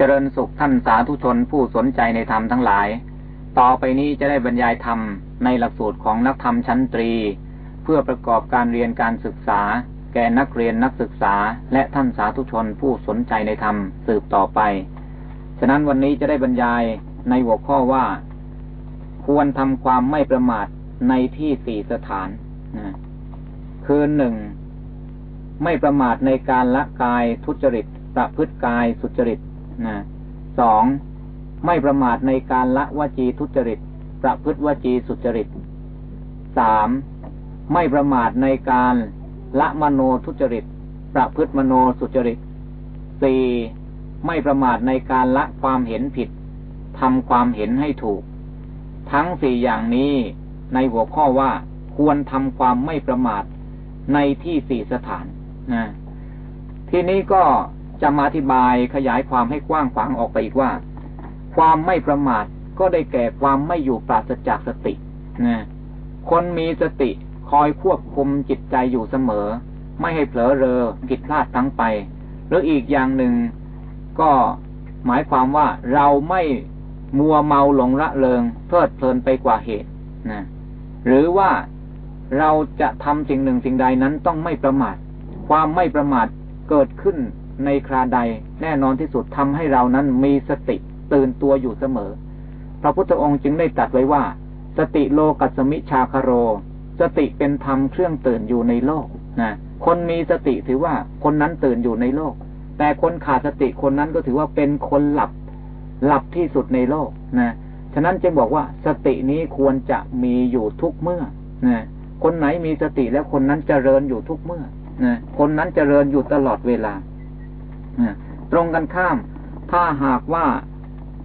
เจริญสุขท่านสาธุชนผู้สนใจในธรรมทั้งหลาย ต่อไปนี้จะได้บรรยายธรรมในหลักสูตรของนักธรรมชั้นตรี เพื่อประกอบการเรียนการศึกษา แก่นักเรียนนักศึกษา และท่านสาธุชนผู้สนใจในธรรมสืบต่อไป ฉะนั้นวันนี้จะได้บรรยายในหัวข้อว่า ควรทำความไม่ประมาทในที่สี่สถานนะคือหนึ่งไม่ประมาทในการละกายทุจริตประพฤติกายสุจริต นะสองไม่ประมาทในการละวจีทุจริต ประพฤติวจีสุจริตสามไม่ประมาทในการละมโนทุจริต ประพฤติมโนสุจริตสี่ไม่ประมาทในการละความเห็นผิดทำความเห็นให้ถูก ทั้งสี่อย่างนี้ในหัวข้อว่าควรทำความไม่ประมาทในที่สี่สถานนะทีนี้ก็ จะมาอธิบายขยายความให้กว้างขวางออกไปอีกว่า ความไม่ประมาทก็ได้แก่ความไม่อยู่ปราศจากสตินะคนมีสติคอยควบคุมจิตใจอยู่เสมอ ไม่ให้เผลอเรอผิดพลาดทั้งไป หรืออีกอย่างหนึ่งก็หมายความว่าเราไม่มัวเมาหลงระเริงเพลิดเพลินไปกว่าเหตุนะหรือว่าเราจะทำสิ่งหนึ่งสิ่งใดนั้นต้องไม่ประมาท ความไม่ประมาทเกิดขึ้น ในคราใด แน่นอนที่สุดทำให้เรานั้นมีสติตื่นตัวอยู่เสมอ พระพุทธองค์จึงได้ตรัสไว้ว่า สติโลกัสมิชาคโร สติเป็นธรรมเครื่องตื่นอยู่ในโลกนะคนมีสติถือว่าคนนั้นตื่นอยู่ในโลก แต่คนขาดสติคนนั้นก็ถือว่าเป็นคนหลับ หลับที่สุดในโลกนะฉะนั้นจึงบอกว่าสตินี้ควรจะมีอยู่ทุกเมื่อนะคนไหนมีสติแล้วคนนั้นเจริญอยู่ทุกเมื่อนะคนนั้นเจริญอยู่ตลอดเวลา ตรงกันข้าม ถ้าหากว่า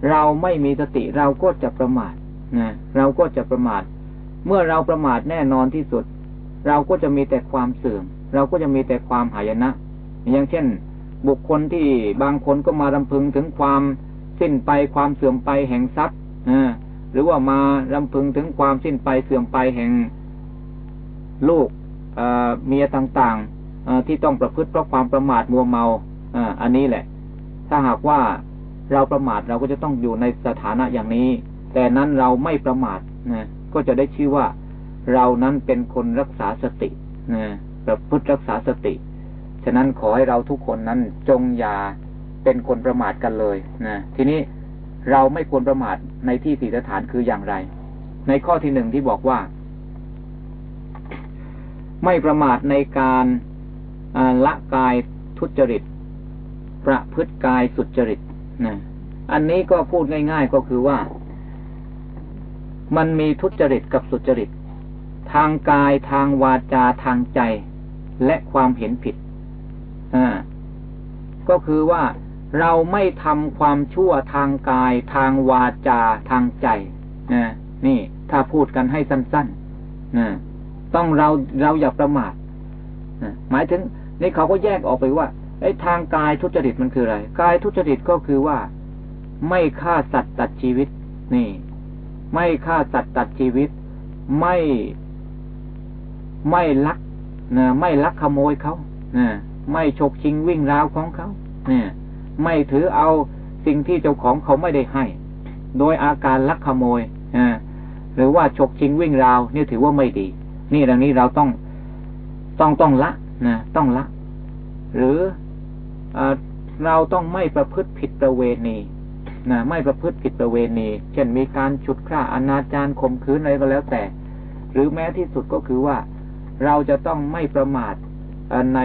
เราไม่มีสติเราก็จะประมาทนะเราก็จะประมาท เมื่อเราประมาทแน่นอนที่สุด เราก็จะมีแต่ความเสื่อม เราก็จะมีแต่ความหายนะ อย่างเช่น บุคคลที่บางคนก็มารำพึงถึงความสิ้นไปความเสื่อมไปแห่งทรัพย์หรือว่ามารำพึงถึงความสิ้นไปเสื่อมไปแห่งลูกเมียต่างๆที่ต้องประพฤติเพราะความประมาทมัวเมา อันนี้แหละ ถ้าหากว่าเราประมาทเราก็จะต้องอยู่ในสถานะอย่างนี้ แต่นั้นเราไม่ประมาทนะก็จะได้ชื่อว่า เรานั้นเป็นคนรักษาสตินะประพฤติรักษาสติ ฉะนั้นขอให้เราทุกคนนั้นจงอย่าเป็นคนประมาทกันเลยนะทีนี้เราไม่ควรประมาทในที่สีสถานคืออย่างไร ในข้อที่หนึ่งที่บอกว่า ไม่ประมาทในการละกายทุจริต ประพฤติกายสุจริตนะอันนี้ก็พูดง่าย ๆ ก็คือว่า มันมีทุจริตกับสุจริต ทางกายทางวาจาทางใจ และความเห็นผิดอ่าก็คือว่าเราไม่ทำความชั่วทางกาย ทางวาจาทางใจนะนี่ ถ้าพูดกันให้สั้นๆนะต้องเราเราอย่าประมาทนะหมายถึงนี่เขาก็แยกออกไปว่า ไอ้ทางกายทุจริตมันคืออะไร กายทุจริตก็คือว่า ไม่ฆ่าสัตว์ตัดชีวิต นี่ ไม่ฆ่าสัตว์ตัดชีวิต ไม่ไม่ลักนะไม่ลักขโมยเขานะไม่ฉกชิงวิ่งราวของเขาเนี่ยไม่ถือเอาสิ่งที่เจ้าของเขาไม่ได้ให้ โดยอาการลักขโมยหรือว่าฉกชิงวิ่งราวนี่ถือว่าไม่ดี นี่ดังนี้เราต้องต้องต้องละนะต้องละ หรือ เราต้องไม่ประพฤติผิดประเวณีนะไม่ประพฤติผิดประเวณี เช่นมีการฉุดฆ่าอนาจารข่มขืนอะไรก็แล้วแต่ หรือแม้ที่สุดก็คือว่า เราจะต้องไม่ประมาทใน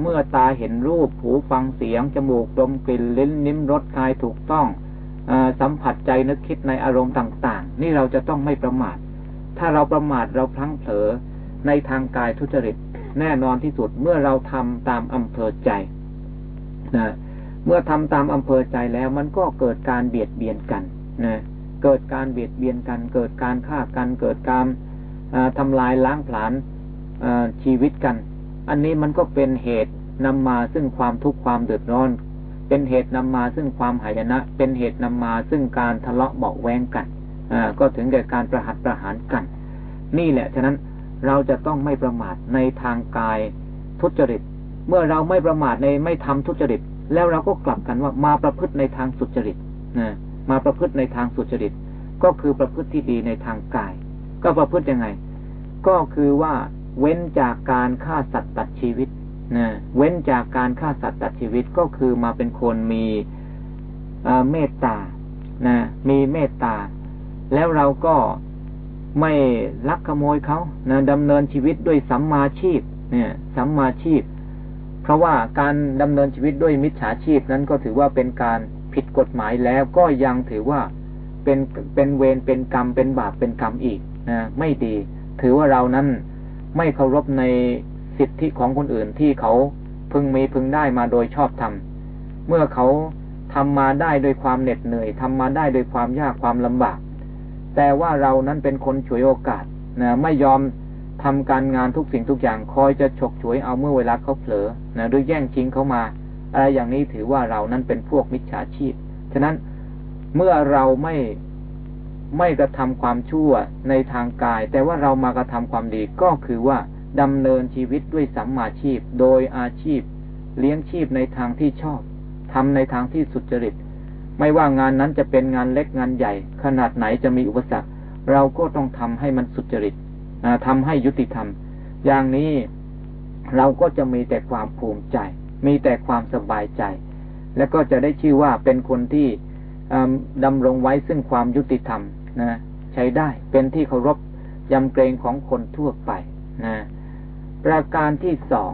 เมื่อตาเห็นรูป หูฟังเสียง จมูกดมกลิ่นลิ้นนิ้มรสกายถูกต้องอสัมผัสใจนึกคิดในอารมณ์ต่าง ๆ นี่เราจะต้องไม่ประมาท ถ้าเราประมาทเราพลั้งเผลอในทางกายทุจริต แน่นอนที่สุดเมื่อเราทำตามอำเภอใจ นะเมื่อทำตามอำเภอใจแล้วมันก็เกิดการเบียดเบียนกันนะเกิดการเบียดเบียนกัน เกิดการฆ่ากัน เกิดการทำลายล้างผลาญชีวิตกัน อันนี้มันก็เป็นเหตุนำมาซึ่งความทุกข์ความเดือดร้อน เป็นเหตุนำมาซึ่งความหายนะ เป็นเหตุนำมาซึ่งการทะเลาะเบาแวงกันก็ถึงแก่การประหัตประหารกัน นี่แหละ ฉะนั้นเราจะต้องไม่ประมาทในทางกายทุจริต เมื่อเราไม่ประมาทในไม่ทำทุจริต แล้วเราก็กลับกันว่ามาประพฤติในทางสุจริตนะมาประพฤติในทางสุจริต ก็คือประพฤติที่ดีในทางกาย ก็ประพฤติยังไง ก็คือว่าเว้นจากการฆ่าสัตว์ตัดชีวิตนะเว้นจากการฆ่าสัตว์ตัดชีวิตก็คือมาเป็นคนมีเมตตานะมีเมตตา แล้วเราก็ไม่ลักขโมยเขานะดำเนินชีวิตด้วยสัมมาชีพ เนี่ย สัมมาชีพ เพราะว่าการดำเนินชีวิตด้วยมิจฉาชีพนั้นก็ถือว่าเป็นการผิดกฎหมายแล้วก็ยังถือว่าเป็นเป็นเวรเป็นกรรมเป็นบาปเป็นกรรมอีกนะไม่ดี ถือว่าเรานั้นไม่เคารพในสิทธิของคนอื่นที่เขาพึงมีพึงได้มาโดยชอบธรรมเมื่อเขาทำมาได้โดยความเหน็ดเหนื่อยทำมาได้โดยความยากความลำบาก แต่ว่าเรานั้นเป็นคนฉวยโอกาสนะไม่ยอม ทำการงานทุกสิ่งทุกอย่างคอยจะฉกฉวยเอาเมื่อเวลาเขาเผลอนะหรือแย่งชิงเขามา อะไรอย่างนี้ถือว่าเรานั้นเป็นพวกมิจฉาชีพ ฉะนั้นเมื่อเราไม่ไม่กระทำความชั่วในทางกาย แต่ว่าเรามากระทำความดีก็คือว่าดำเนินชีวิตด้วยสัมมาชีพ โดยอาชีพ เลี้ยงชีพในทางที่ชอบทำในทางที่สุจริต ไม่ว่างานนั้นจะเป็นงานเล็กงานใหญ่ ขนาดไหนจะมีอุปสรรค เราก็ต้องทำให้มันสุจริต ทำให้ยุติธรรม อย่างนี้เราก็จะมีแต่ความภูมิใจ มีแต่ความสบายใจ และก็จะได้ชื่อว่าเป็นคนที่ดำรงไว้ซึ่งความยุติธรรมนะใช้ได้เป็นที่เคารพยำเกรงของคนทั่วไปนะประการที่สอง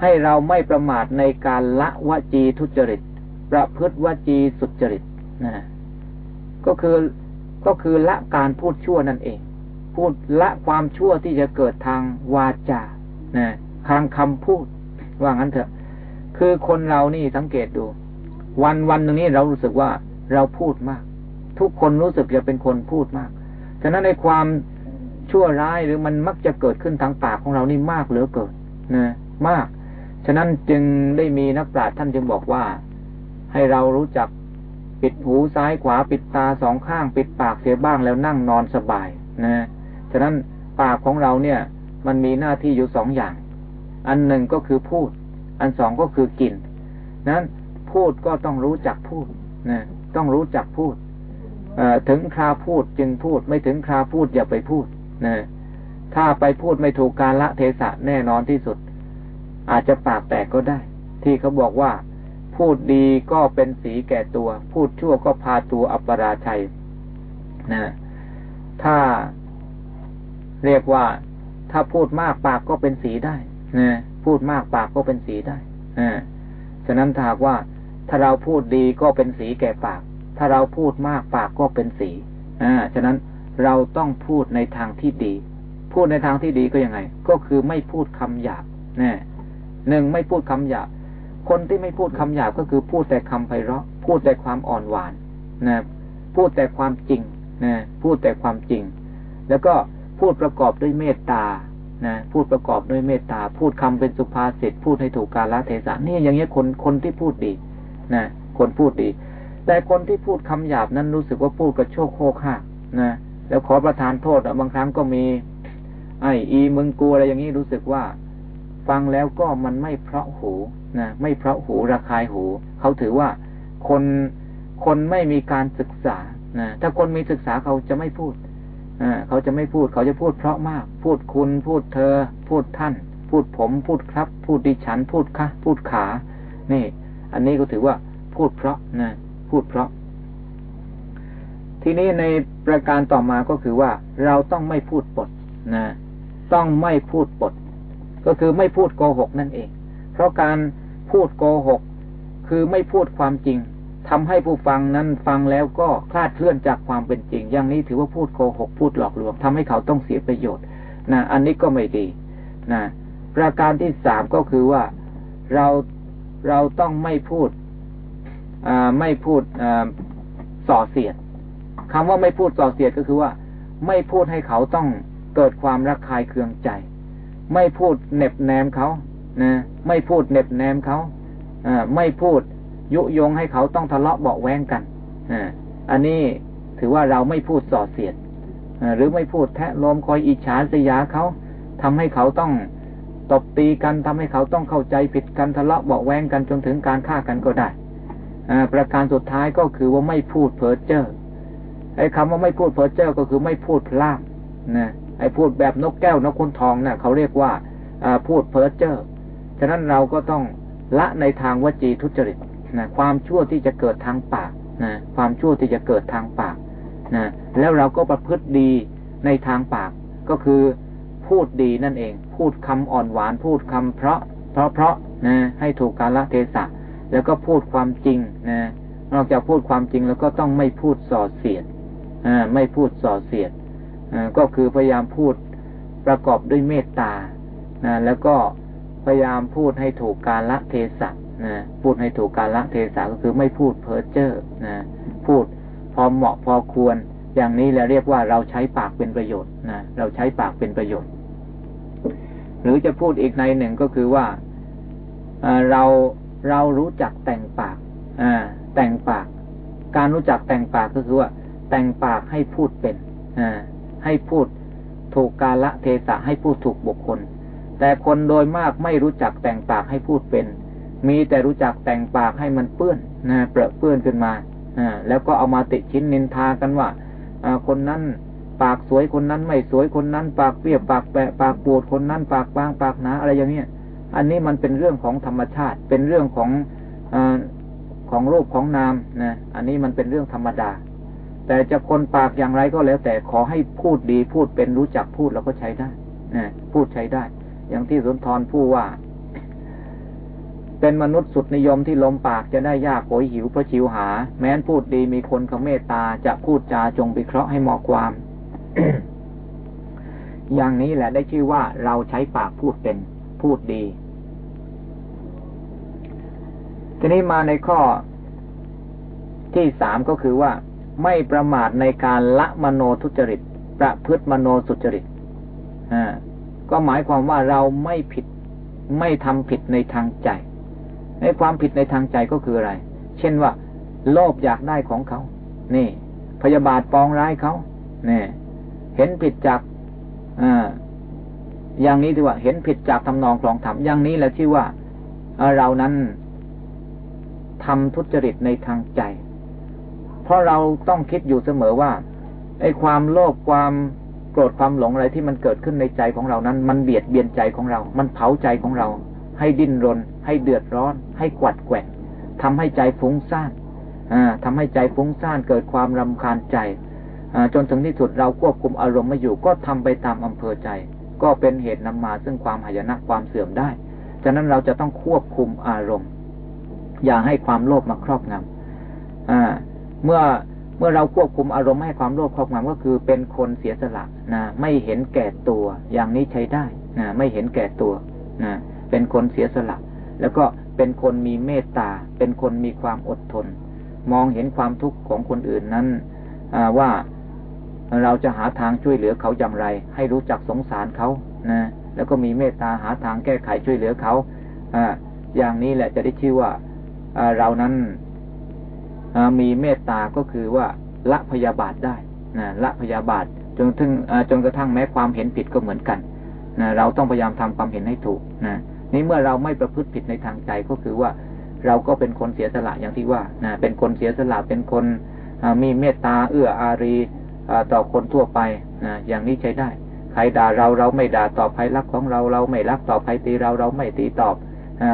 ให้เราไม่ประมาทในการละวจีทุจริต ประพฤติวจีสุจริตนะก็คือก็คือละการพูดชั่วนั่นเอง พูดละความชั่วที่จะเกิดทางวาจานะทางคำพูด ว่างั้นเถอะ คือคนเรานี่สังเกตดู วันวันหนึ่งนี้เรารู้สึกว่าเราพูดมาก ทุกคนรู้สึกจะเป็นคนพูดมาก ฉะนั้นในความชั่วร้ายหรือมันมักจะเกิดขึ้นทางปากของเรานี่มากเหลือเกินนะมาก ฉะนั้นจึงได้มีนักปราชญ์ท่านจึงบอกว่า ให้เรารู้จักปิดหูซ้ายขวาปิดตาสองข้าง ปิดปากเสียบ้างแล้วนั่งนอนสบายนะ ฉะนั้นปากของเราเนี่ย มันมีหน้าที่อยู่สองอย่าง อันหนึ่งก็คือพูด อันสองก็คือกิน นั้นพูดก็ต้องรู้จักพูดนะต้องรู้จักพูดถึงคราพูดจึงพูด ไม่ถึงคราพูดอย่าไปพูดนะถ้าไปพูดไม่ถูกการละเทศะแน่นอนที่สุด อาจจะปากแตกก็ได้ ที่เขาบอกว่า พูดดีก็เป็นสีแก่ตัว พูดชั่วก็พาตัวอัปราชัยนะถ้า เรียกว่า ถ้าพูดมากปากก็เป็นสีได้นะพูดมากปากก็เป็นสีได้นะฉะนั้นถ้าว่าถ้าเราพูดดีก็เป็นสีแก่ปาก ถ้าเราพูดมากปากก็เป็นสีอ่าฉะนั้นเราต้องพูดในทางที่ดี พูดในทางที่ดีก็ยังไง ก็คือไม่พูดคำหยาบนะหนึ่งไม่พูดคำหยาบ คนที่ไม่พูดคำหยาบก็คือพูดแต่คำไพเราะ พูดแต่ความอ่อนหวานนะพูดแต่ความจริงนะพูดแต่ความจริง แล้วก็ พูดประกอบด้วยเมตตานะพูดประกอบด้วยเมตตา พูดคำเป็นสุภาษิตพูดให้ถูกกาลเทศะนี่อย่างเงี้ยคนคนที่พูดดีนะคนพูดดี แต่คนที่พูดคำหยาบนั้นรู้สึกว่าพูดกระโชกโคกหักนะแล้วขอประทานโทษบางครั้งก็มี ไออีมึงกูอะไรอย่างนี้รู้สึกว่า ฟังแล้วก็มันไม่เพราะหูนะไม่เพราะหูระคายหู เขาถือว่าคนคนไม่มีการศึกษานะถ้าคนมีศึกษาเขาจะไม่พูด เขาจะไม่พูด เขาจะพูดเพราะมาก พูดคุณ พูดเธอ พูดท่าน พูดผม พูดครับ พูดดิฉัน พูดค่ะพูดขา นี่ อันนี้ก็ถือว่า พูดเพราะนะ พูดเพราะ ทีนี้ในประการต่อมาก็คือว่า เราต้องไม่พูดปดนะ ต้องไม่พูดปด ก็คือไม่พูดโกหกนั่นเอง เพราะการพูดโกหก คือไม่พูดความจริง ทำให้ผู้ฟังนั้นฟังแล้วก็คลาดเคลื่อนจากความเป็นจริง อย่างนี้ถือว่าพูดโกหกพูดหลอกลวงทำให้เขาต้องเสียประโยชน์นะอันนี้ก็ไม่ดีนะประการที่สามก็คือว่าเราเราต้องไม่พูดไม่พูดส่อเสียดคำว่าไม่พูดส่อเสียดก็คือว่า ไม่พูดให้เขาต้องเกิดความรักใคายเคืองใจ ไม่พูดเน็บแนมเขานะไม่พูดเน็บแนมเขาอไม่พูด ยุยงให้เขาต้องทะเลาะเบาแวงกันออันนี้ถือว่าเราไม่พูดส่อเสียดหรือไม่พูดแทะลมคอยอิจฉาสยาเขาทำให้เขาต้องตบตีกันทำให้เขาต้องเข้าใจผิดกันทะเลาะเบาแวงกันจนถึงการฆ่ากันก็ได้ประการสุดท้ายก็คือว่าไม่พูดเพ้อเจ้อไอ้คำว่าไม่พูดเพ้อเจ้อก็คือไม่พูดพลาดนะไอ้พูดแบบนกแก้วนกคุณทองเนะ่ะเขาเรียกว่าพูดเพ้อเจ้อฉะนั้นเราก็ต้องละในทางวจีทุจริต นะความชั่วที่จะเกิดทางปากนะความชั่วที่จะเกิดทางปากนะแล้วเราก็ประพฤติดีในทางปากก็คือพูดดีนั่นเอง พูดคำอ่อนหวาน พูดคำเพราะ เพราะเพราะนะให้ถูกกาลเทศะ แล้วก็พูดความจริงนะนอกจากพูดความจริงแล้วก็ต้องไม่พูดส่อเสียดไม่พูดส่อเสียดก็คือพยายามพูดประกอบด้วยเมตตานะแล้วก็พยายามพูดให้ถูกกาลเทศะ นะพูดให้ถูกกาลเทศะก็คือไม่พูดเพ้อเจ้อนะพูดพอเหมาะพอควร อย่างนี้แล้วเรียกว่าเราใช้ปากเป็นประโยชน์นะเราใช้ปากเป็นประโยชน์ หรือจะพูดอีกในหนึ่งก็คือว่าเราเรารู้จักแต่งปากแต่งปาก การรู้จักแต่งปากก็คือว่า แต่งปากให้พูดเป็นให้พูดถูกกาละเทศะให้พูดถูกบุคคล แต่คนโดยมากไม่รู้จักแต่งปากให้พูดเป็น มีแต่รู้จักแต่งปากให้มันเปื้อนนะเปรอะเปื้อนขึ้นมาแล้วก็เอามาติชิ้นนินทากันว่าคนนั้นปากสวยคนนั้นไม่สวยคนนั้น ปากเปียบปากแปะปากปวดคนนั้น ปากบางปากหนาอะไรอย่างเนี้ยอันนี้มันเป็นเรื่องของธรรมชาติ เป็นเรื่องของอของรูปของนามนะอันนี้มันเป็นเรื่องธรรมดา แต่จะคนปากอย่างไรก็แล้ว แต่ขอให้พูดดีพูดเป็นรู้จักพูดแล้วก็ใช้ได้นะพูดใช้ได้ อย่างที่สุนทรผู้ว่า เป็นมนุษย์สุดนิยมที่ลมปากจะได้ยากโหยหิวเพราะชิวหา แม้นพูดดีมีคนเขาเมตตาจะพูดจาจงไปเคราะห์ให้เหมาะความ อย่างนี้แหละได้ชื่อว่าเราใช้ปากพูดเป็นพูดดี ทีนี้มาในข้อที่สามก็คือว่า ไม่ประมาทในการละมโนทุจริต ประพฤติมโนสุจริตอ่าก็หมายความว่าเราไม่ผิดไม่ทำผิดในทางใจ ในความผิดในทางใจก็คืออะไร เช่นว่า โลภอยากได้ของเขา นี่ พยาบาทปองร้ายเขาเนี่ยเห็นผิดจากอ่าอย่างนี้ถือว่า เห็นผิดจากทำนองคลองธรรมอย่างนี้แหละชื่อว่าเรานั้นทำทุจริตในทางใจ เพราะเราต้องคิดอยู่เสมอว่าไอ้ความโลภความโกรธความหลงอะไรที่มันเกิดขึ้นในใจของเรานั้น มันเบียดเบียนใจของเรา มันเผาใจของเรา ให้ดิ้นรน ให้เดือดร้อน ให้กวัดแกว่งทำให้ใจฟุ้งซ่านทำให้ใจฟุ้งซ่านเกิดความรำคาญใจจนถึงที่สุดเราควบคุมอารมณ์ไม่อยู่ก็ทำไปตามอำเภอใจ ก็เป็นเหตุนำมาซึ่งความหายนะความเสื่อมได้ฉะนั้นเราจะต้องควบคุมอารมณ์ อย่าให้ความโลภมาครอบงำเมื่อเมื่อเราควบคุมอารมณ์ให้ความโลภครอบงำก็คือเป็นคนเสียสละนะไม่เห็นแก่ตัว อย่างนี้ใช้ได้นะไม่เห็นแก่ตัวนะ เป็นคนเสียสละ แล้วก็เป็นคนมีเมตตา เป็นคนมีความอดทน มองเห็นความทุกข์ของคนอื่นนั้นว่าเราจะหาทางช่วยเหลือเขาอย่างไร ให้รู้จักสงสารเขานะแล้วก็มีเมตตาหาทางแก้ไขช่วยเหลือเขาออย่างนี้แหละจะได้ชื่อว่าเรานั้นมีเมตตาก็คือว่าละพยาบาทได้นะละพยาบาทจนถึงจนกระทั่งแม้ความเห็นผิดก็เหมือนกันนะเราต้องพยายามทำความเห็นให้ถูกนะ นี่เมื่อเราไม่ประพฤติผิดในทางใจก็คือว่าเราก็เป็นคนเสียสละอย่างที่ว่านะเป็นคนเสียสละเป็นคนมีเมตตาเอื้ออารีต่อคนทั่วไปนะอย่างนี้ใช้ได้ ใครด่าเราเราไม่ด่าตอบใครรักของเราเราไม่รักตอบใครตีเราเราไม่ตีตอบ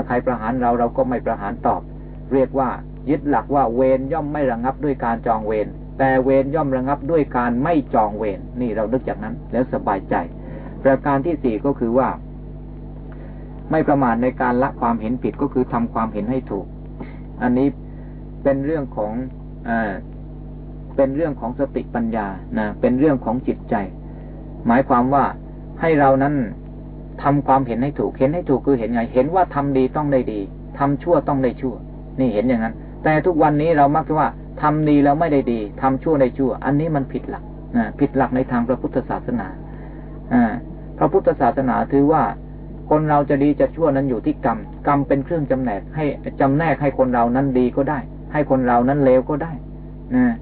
ใครประหารเราเราก็ไม่ประหารตอบ เรียกว่ายึดหลักว่าเวรย่อมไม่ระงับด้วยการจองเวรแต่เวรย่อมระงับด้วยการไม่จองเวรนี่เรานึกจากนั้นแล้วสบายใจ ประการที่สี่ก็คือว่า ไม่ประมาทในการละความเห็นผิดก็คือทำความเห็นให้ถูก อันนี้เป็นเรื่องของอเป็นเรื่องของสติปัญญานะเป็นเรื่องของจิตใจ หมายความว่าให้เรานั้นทำความเห็นให้ถูกเห็นให้ถูกคือเห็นไง เห็นว่าทำดีต้องได้ดีทำชั่วต้องได้ชั่ว นี่เห็นอย่างนั้น แต่ทุกวันนี้เรามักจะว่าทำดีแล้วไม่ได้ดีทำชั่วได้ชั่ว อันนี้มันผิดหลักนะผิดหลักในทางพระพุทธศาสนาอ่าพระพุทธศาสนาถือว่า คนเราจะดีจะชั่วนั้นอยู่ที่กรรม กรรมเป็นเครื่องจำแนกให้จำแนกให้คนเรานั้นดีก็ได้ ให้คนเรานั้นเลวก็ได้นะ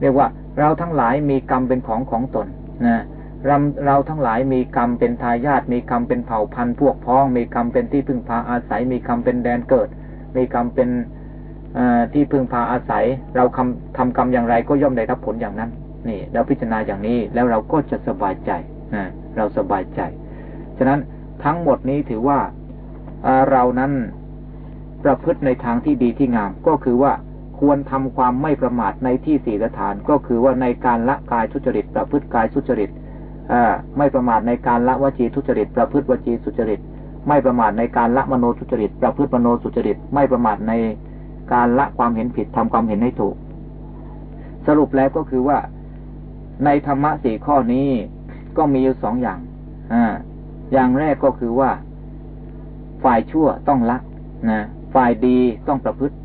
เรียกว่าเราทั้งหลายมีกรรมเป็นของของตนนะเราเราทั้งหลายมีกรรมเป็นทายาทมีกรรมเป็นเผ่าพันธุ์พวกพ้อง มีกรรมเป็นที่พึ่งพาอาศัย มีกรรมเป็นแดนเกิด มีกรรมเป็นที่พึ่งพาอาศัย เราทำทำกรรมอย่างไรก็ย่อมได้รับผลอย่างนั้น นี่เราพิจารณาอย่างนี้แล้วเราก็จะสบายใจเราสบายใจ ฉะนั้น ทั้งหมดนี้ถือว่าเรานั้นประพฤติในทางที่ดีที่งาม ก็คือว่าควรทำความไม่ประมาทในที่สี่สถาน ก็คือว่าในการละกายทุจริต ประพฤติกายทุจริตไม่ประมาทในการละวจีทุจริต ประพฤติวจีสุจริต ไม่ประมาทในการละมโนทุจริต ประพฤติมโนสุจริต ไม่ประมาทในการละความเห็นผิดทำความเห็นให้ถูก สรุปแล้วก็คือว่าในธรรมะสี่ข้อนี้ก็มีอยู่สองอย่าง อ่า อย่างแรกก็คือว่า ฝ่ายชั่วต้องละนะฝ่ายดีต้องประพฤติ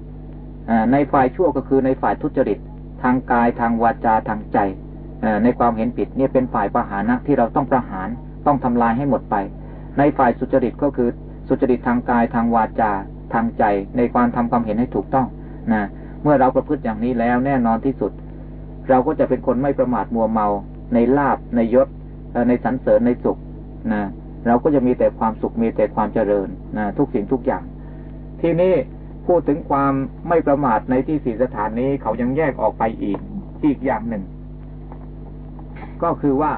ในฝ่ายชั่วก็คือในฝ่ายทุจริต ทางกายทางวาจาทางใจในความเห็นผิดเนี่ยเป็นฝ่ายประหารนะที่เราต้องประหารต้องทำลายให้หมดไป ในฝ่ายสุจริตก็คือสุจริตทางกายทางวาจาทางใจ ในการทำความเห็นให้ถูกต้องนะเมื่อเราประพฤติอย่างนี้แล้วแน่นอนที่สุด เราก็จะเป็นคนไม่ประมาทมัวเมา ในลาบในยศในสรรเสริญในสุขนะ เราก็จะมีแต่ความสุขมีแต่ความเจริญนะทุกสิ่งทุกอย่าง ที่นี้พูดถึงความไม่ประมาทในที่สี่สถานนี้เขายังแยกออกไปอีกอีกอย่างหนึ่ง ก็คือว่า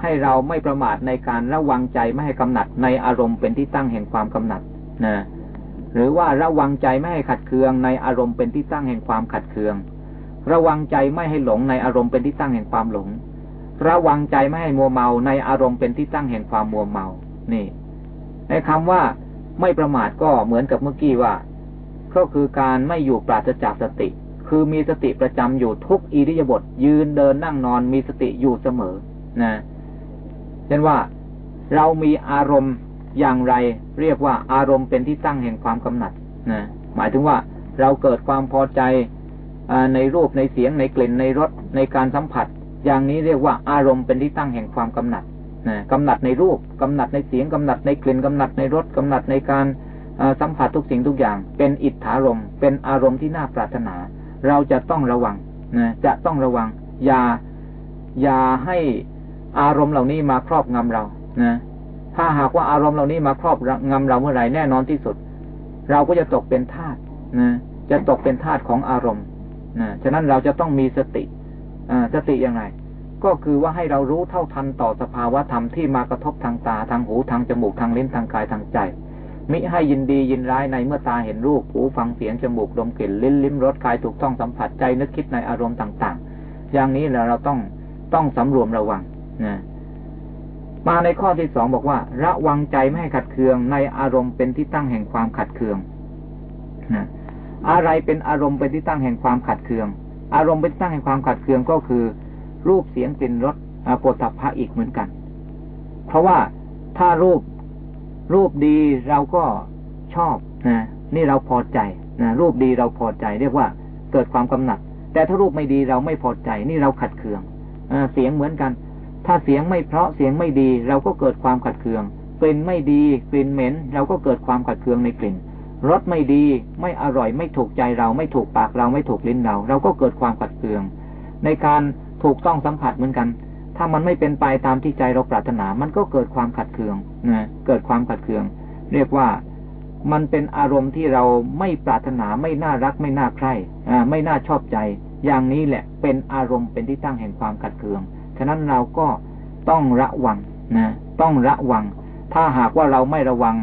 ให้เราไม่ประมาทในการระวังใจไม่ให้กำหนัดในอารมณ์เป็นที่ตั้งแห่งความกำหนัดนะหรือว่าระวังใจไม่ให้ขัดเคืองในอารมณ์เป็นที่ตั้งแห่งความขัดเคือง ระวังใจไม่ให้หลงในอารมณ์เป็นที่ตั้งแห่งความหลง ระวังใจไม่ให้มัวเมาในอารมณ์เป็นที่ตั้งแห่งความมัวเมา นี่ ในคำว่าไม่ประมาทก็เหมือนกับเมื่อกี้ว่า ก็คือการไม่อยู่ปราศจากสติ คือมีสติประจำอยู่ทุกอิริยาบถยืนเดินนั่งนอนมีสติอยู่เสมอ นะเช่นว่าเรามีอารมณ์อย่างไร เรียกว่าอารมณ์เป็นที่ตั้งแห่งความกำหนัดนะหมายถึงว่าเราเกิดความพอใจในรูปในเสียงในกลิ่นในรสในการสัมผัส อย่างนี้เรียกว่าอารมณ์เป็นที่ตั้งแห่งความกำหนัด นะกำหนัดในรูปกำหนัดในเสียงกำหนัดในกลิ่นกำหนัดในรสกำหนัดในการสัมผัสทุกสิ่งทุกอย่าง เป็นอิทธารมเป็นอารมณ์ที่น่าปรารถนา เราจะต้องระวังนะจะต้องระวัง อย่าอย่าให้อารมณ์เหล่านี้มาครอบงำเรานะถ้าหากว่าอารมณ์เหล่านี้มาครอบงำเราเมื่อไหร่แน่นอนที่สุด เราก็จะตกเป็นทาสนะจะตกเป็นทาสของอารมณ์นะฉะนั้นเราจะต้องมีสติสติอยังไง ก็คือว่าให้เรารู้เท่าทันต่อสภาวะธรรมที่มากระทบทางตาทางหูทางจมูกทางลิ้นทางกายทางใจ มิให้ยินดียินร้ายในเมื่อตาเห็นรูปหูฟังเสียงจมูกดมกลิ่นลิ้นลิ้มรสกายถูกต้องสัมผัสใจนึกคิดในอารมณ์ต่าง ๆ อย่างนี้เราเราต้องต้องสำรวมระวังนะมาในข้อที่สองบอกว่า ระวังใจไม่ให้ขัดเคืองในอารมณ์เป็นที่ตั้งแห่งความขัดเคืองนะอะไรเป็นอารมณ์เป็นที่ตั้งแห่งความขัดเคือง อารมณ์เป็นที่ตั้งแห่งความขัดเคืองก็คือ รูปเสียงกลิ่นรสโปรตัพพะอีกเหมือนกัน เพราะว่าถ้ารูปรูปดีเราก็ชอบนะนี่เราพอใจนะรูปดีเราพอใจ เรียกว่าเกิดความกำหนัด แต่ถ้ารูปไม่ดีเราไม่พอใจ นี่เราขัดเคืองเสียงเหมือนกัน ถ้าเสียงไม่เพราะเสียงไม่ดี เราก็เกิดความขัดเคืองกลิ่นไม่ดีกลิ่นเหม็น เราก็เกิดความขัดเคืองในกลิ่นรสไม่ดีไม่อร่อยไม่ถูกใจเราไม่ถูกปากเราไม่ถูกลิ้นเรา เราก็เกิดความขัดเคือง ในการ ถูกต้องสัมผัสเหมือนกัน ถ้ามันไม่เป็นไปตามที่ใจเราปรารถนา มันก็เกิดความขัดเคืองนะเกิดความขัดเคือง เรียกว่ามันเป็นอารมณ์ที่เราไม่ปรารถนาไม่น่ารักไม่น่าใคร่อ่ไม่น่าชอบใจ อย่างนี้แหละเป็นอารมณ์เป็นที่ตั้งแห่งความขัดเคือง ฉะนั้นเราก็ต้องระวังนะต้องระวัง ถ้าหากว่าเราไม่ระวัง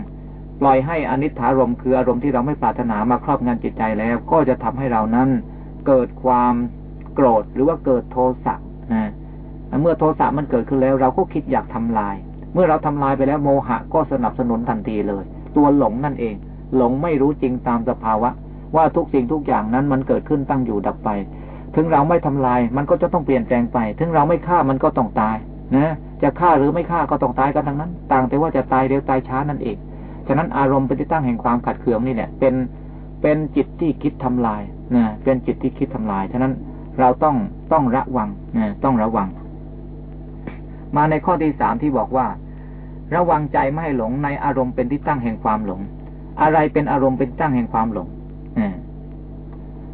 ปล่อยให้อนิจฐารมคืออารมณ์ที่เราไม่ปรารถนามาครอบงำจิตใจแล้ว ก็จะทำให้เรานั้นเกิดความ โกรธหรือว่าเกิดโทสะนะเมื่อโทสะมันเกิดขึ้นแล้ว เราก็คิดอยากทำลาย เมื่อเราทำลายไปแล้วโมหะก็สนับสนุนทันทีเลย ตัวหลงนั่นเอง หลงไม่รู้จริงตามสภาวะ ว่าทุกสิ่งทุกอย่างนั้นมันเกิดขึ้นตั้งอยู่ดับไป ถึงเราไม่ทำลายมันก็จะต้องเปลี่ยนแปลงไป ถึงเราไม่ฆ่ามันก็ต้องตายนะจะฆ่าหรือไม่ฆ่าก็ต้องตายกันทั้งนั้น ต่างแต่ว่าจะตายเร็วตายช้านั่นเอง ฉะนั้นอารมณ์เป็นที่ตั้งแห่งความขัดเคืองนี่เนี่ยเป็นเป็นจิตที่คิดทำลายนะเป็นจิตที่คิดทำลาย ฉะนั้น เราต้องต้องระวังนะต้องระวัง มาในข้อที่สามที่บอกว่า ระวังใจไม่ให้หลงในอารมณ์เป็นที่ตั้งแห่งความหลง อะไรเป็นอารมณ์เป็นตั้งแห่งความหลง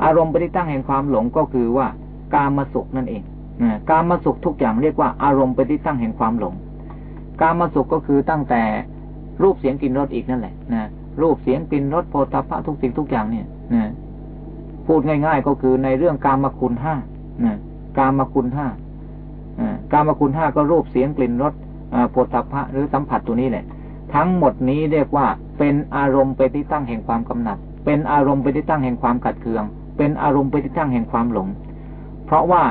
อารมณ์เป็นที่ตั้งแห่งความหลงก็คือว่า กามสุขนั่นเองการมาสุขทุกอย่างเรียกว่าอารมณ์เป็นที่ตั้งแห่งความหลง การมาสุขก็คือตั้งแต่รูปเสียงกลิ่นรสอีกนั่นแหละนะรูปเสียงกลิ่นรสโพธาภะทุกสิ่งทุกอย่างเนี่ยนะ พูดง่าย ๆ ก็คือในเรื่องการมคุณห้านะการมคุณห้าการมคุณห้าก็รูปเสียงกลิ่นรสโพธาภะหรือสัมผัสตัวนี้แหละทั้งหมดนี้เรียกว่าเป็นอารมณ์เป็นที่ตั้งแห่งความกำหนัด เป็นอารมณ์เป็นที่ตั้งแห่งความขัดเคือง เป็นอารมณ์เป็นที่ตั้งแห่งความหลง เพราะว่า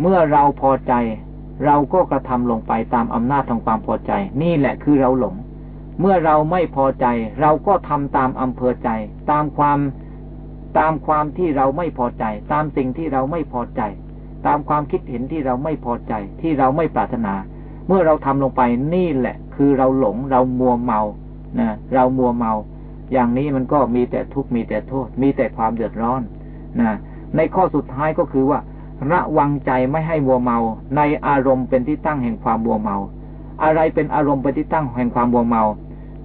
เมื่อเราพอใจเราก็กระทำลงไปตามอำนาจของความพอใจ นี่แหละคือเราหลง เมื่อเราไม่พอใจ เราก็ทำตามอำเภอใจ ตามความ ตามความที่เราไม่พอใจ ตามสิ่งที่เราไม่พอใจ ตามความคิดเห็นที่เราไม่พอใจ ที่เราไม่ปรารถนา เมื่อเราทำลงไปนี่แหละ คือเราหลงเรามัวเมานะเรามัวเมา อย่างนี้มันก็มีแต่ทุกข์มีแต่โทษ มีแต่ความเดือดร้อนนะในข้อสุดท้ายก็คือว่า ระวังใจไม่ให้มัวเมา ในอารมณ์เป็นที่ตั้งแห่งความมัวเมา อะไรเป็นอารมณ์เป็นที่ตั้งแห่งความมัวเมา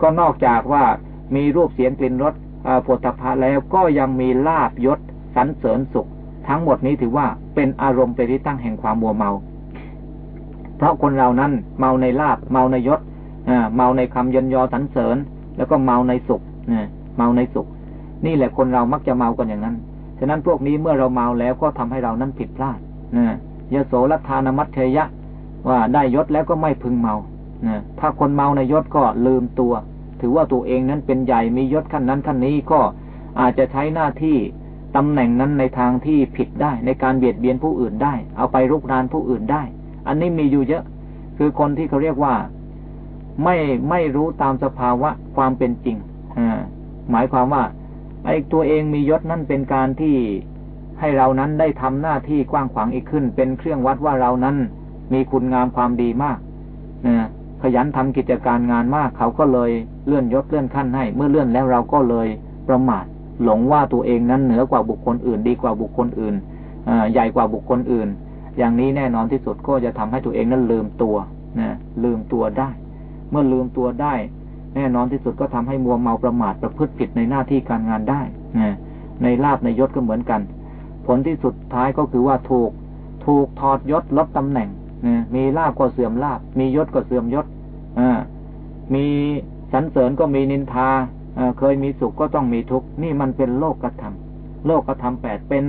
ก็นอกจากว่ามีรูปเสียงกลิ่นรส โพธพะแล้วก็ยังมีลาบยศสันเสริญสุข ทั้งหมดนี้ถือว่าเป็นอารมณ์เป็นที่ตั้งแห่งความมัวเมา เพราะคนเรานั้นเมาในลาบเมาในยศเมาในคำยนยอสันเสริญ แล้วก็เมาในสุขเมาในสุข นี่แหละคนเรามักจะเมากันอย่างนั้นฉะนั้นพวกนี้เมื่อเราเมาแล้วก็ทำให้เรานั้นผิดพลาดนะยโสรัทานมัตเทยะ ว่าได้ยศแล้วก็ไม่พึงเมาถ้าคนเมาในยศก็ลืมตัว ถือว่าตัวเองนั้นเป็นใหญ่มียศขั้นนั้นขั้นนี้ก็อาจจะใช้หน้าที่ตำแหน่งนั้นในทางที่ผิดได้ ในการเบียดเบียนผู้อื่นได้ เอาไปรุกรานผู้อื่นได้ อันนี้มีอยู่เยอะ คือคนที่เขาเรียกว่า ไม่ไม่รู้ตามสภาวะความเป็นจริงอหมายความว่าไอ้ตัวเองมียศนั่นเป็นการที่ให้เรานั้นได้ทำหน้าที่กว้างขวางอีกขึ้น เป็นเครื่องวัดว่าเรานั้นมีคุณงามความดีมากนะขยันทำกิจการงานมาก เขาก็เลย เลื่อนยศเลื่อนขั้นให้ เมื่อเลื่อนแล้วเราก็เลยประมาทหลงว่าตัวเองนั้นเหนือกว่าบุคคลอื่น ดีกว่าบุคคลอื่นใหญ่กว่าบุคคลอื่น อย่างนี้แน่นอนที่สุดก็จะทำให้ตัวเองนั้นลืมตัวนะลืมตัวได้ เมื่อลืมตัวได้ แน่นอนที่สุดก็ทำให้มัวเมาประมาทประพฤติผิดในหน้าที่การงานได้นะในลาบในยศก็เหมือนกัน ผลที่สุดท้ายก็คือว่าถูก ถูกถอดยศลดตำแหน่งมีลาบก็เสื่อมลาบ มียศก็เสื่อมยศมี สันเสริญก็มีนินทาเคยมีสุขก็ต้องมีทุกข์นี่มันเป็นโลกกระทำโลกกระทำแปดเป็น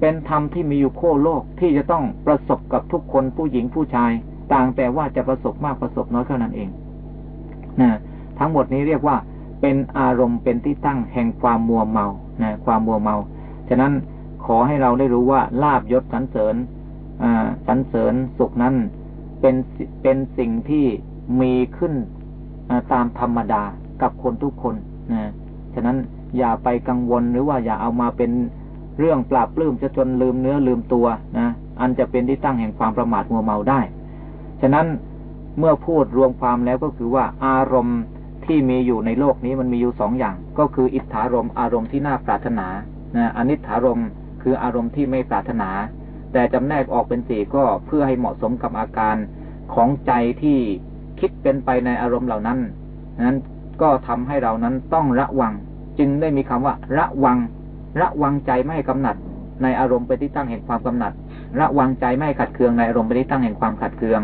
เป็นธรรมที่มีอยู่โคโลกที่จะต้องประสบกับทุกคนผู้หญิงผู้ชาย ต่างแต่ว่าจะประสบมากประสบน้อยเท่านั้นเองนะทั้งหมดนี้เรียกว่าเป็นอารมณ์เป็นที่ตั้งแห่งความมัวเมานะความมัวเมา ฉะนั้นขอให้เราได้รู้ว่าลาบยศสันเสริญสันเสริญสุขนั้นเป็นเป็นสิ่งที่มีขึ้น ตามธรรมดากับคนทุกคนนะฉะนั้นอย่าไปกังวลหรือว่าอย่าเอามาเป็นเรื่องปราบปลื้มจะจนลืมเนื้อลืมตัวนะอันจะเป็นที่ตั้งแห่งความประมาทมัวเมาได้ ฉะนั้นเมื่อพูดรวมความแล้วก็คือว่าอารมณ์ที่มีอยู่ในโลกนี้มันมีอยู่สองอย่าง ก็คืออิทธารมอารมณ์ที่น่าปรารถนานะอนิถารมคืออารมณ์ที่ไม่ปรารถนา แต่จำแนกออกเป็นสี่ก็เพื่อให้เหมาะสมกับอาการของใจที่ คิดเป็นไปในอารมณ์เหล่านั้นนั้นก็ทำให้เรานั้นต้องระวัง จึงได้มีคำว่า ระวัง ระวังใจไม่ให้กำหนัด ในอารมณ์เป็นที่ตั้งแห่งความกำหนัด ระวังใจไม่ให้ขัดเคืองในอารมณ์เป็นที่ตั้งแห่งความขัดเคือง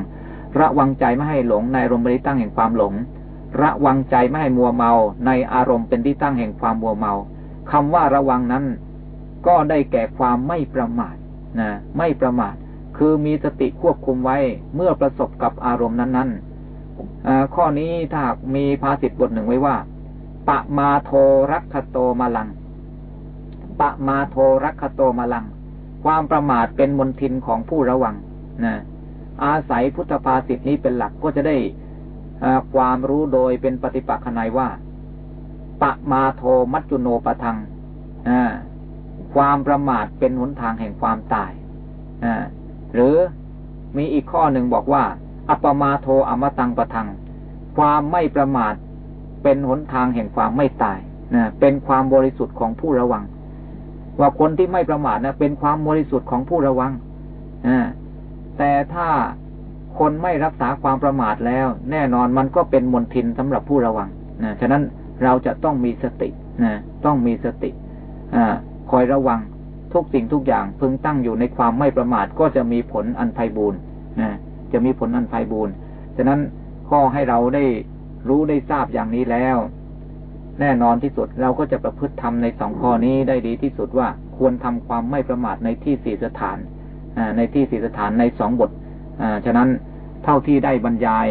ระวังใจไม่ให้หลงในอารมณ์เป็นที่ตั้งแห่งความหลง ระวังใจไม่ให้มัวเมา ในอารมณ์เป็นที่ตั้งแห่งความมัวเมาคำว่าระวังนั้น ก็ได้แก่ความไม่ประมาทนะไม่ประมาท คือมีสติควบคุมไว้เมื่อประสบกับอารมณ์นั้นๆ ข้อนี้ถ้ามีภาษิตบทหนึ่งไว้ว่า ปะมาโทรักขโตมาลัง ปะมาโทรักขโตมาลัง ความประมาทเป็นมนทินของผู้ระวังนะอาศัยพุทธภาษิตนี้เป็นหลักก็จะได้ความรู้โดยเป็นปฏิปักษณัยว่า ปะมาโทมัจจุโนปะทังความประมาทเป็นหนทางแห่งความตายหรือมีอีกข้อหนึ่งบอกว่า อัปมาโทอมตังปะทัง ความไม่ประมาท เป็นหนทางแห่งความไม่ตายนะเป็นความบริสุทธิ์ของผู้ระวัง ว่าคนที่ไม่ประมาทนะเป็นความบริสุทธิ์ของผู้ระวังแต่ถ้าคนไม่รักษาความประมาทแล้ว แน่นอนมันก็เป็นมลทินสำหรับผู้ระวังนะฉะนั้นเราจะต้องมีสตินะต้องมีสติอคอยระวังทุกสิ่งทุกอย่างพึงตั้งอยู่ในความไม่ประมาทก็จะมีผลอันไพบูรณ์นะ จะมีผลอันไพ่บูรณ์ฉะนั้นก็ให้เราได้รู้ได้ทราบอย่างนี้แล้ว แน่นอนที่สุดเราก็จะประพฤติทำในสองข้อนี้ได้ดีที่สุดว่าควรทำความไม่ประมาทในที่สี่สถานในที่สี่สถานในสองบทฉะนั้นเท่าที่ได้บรรยาย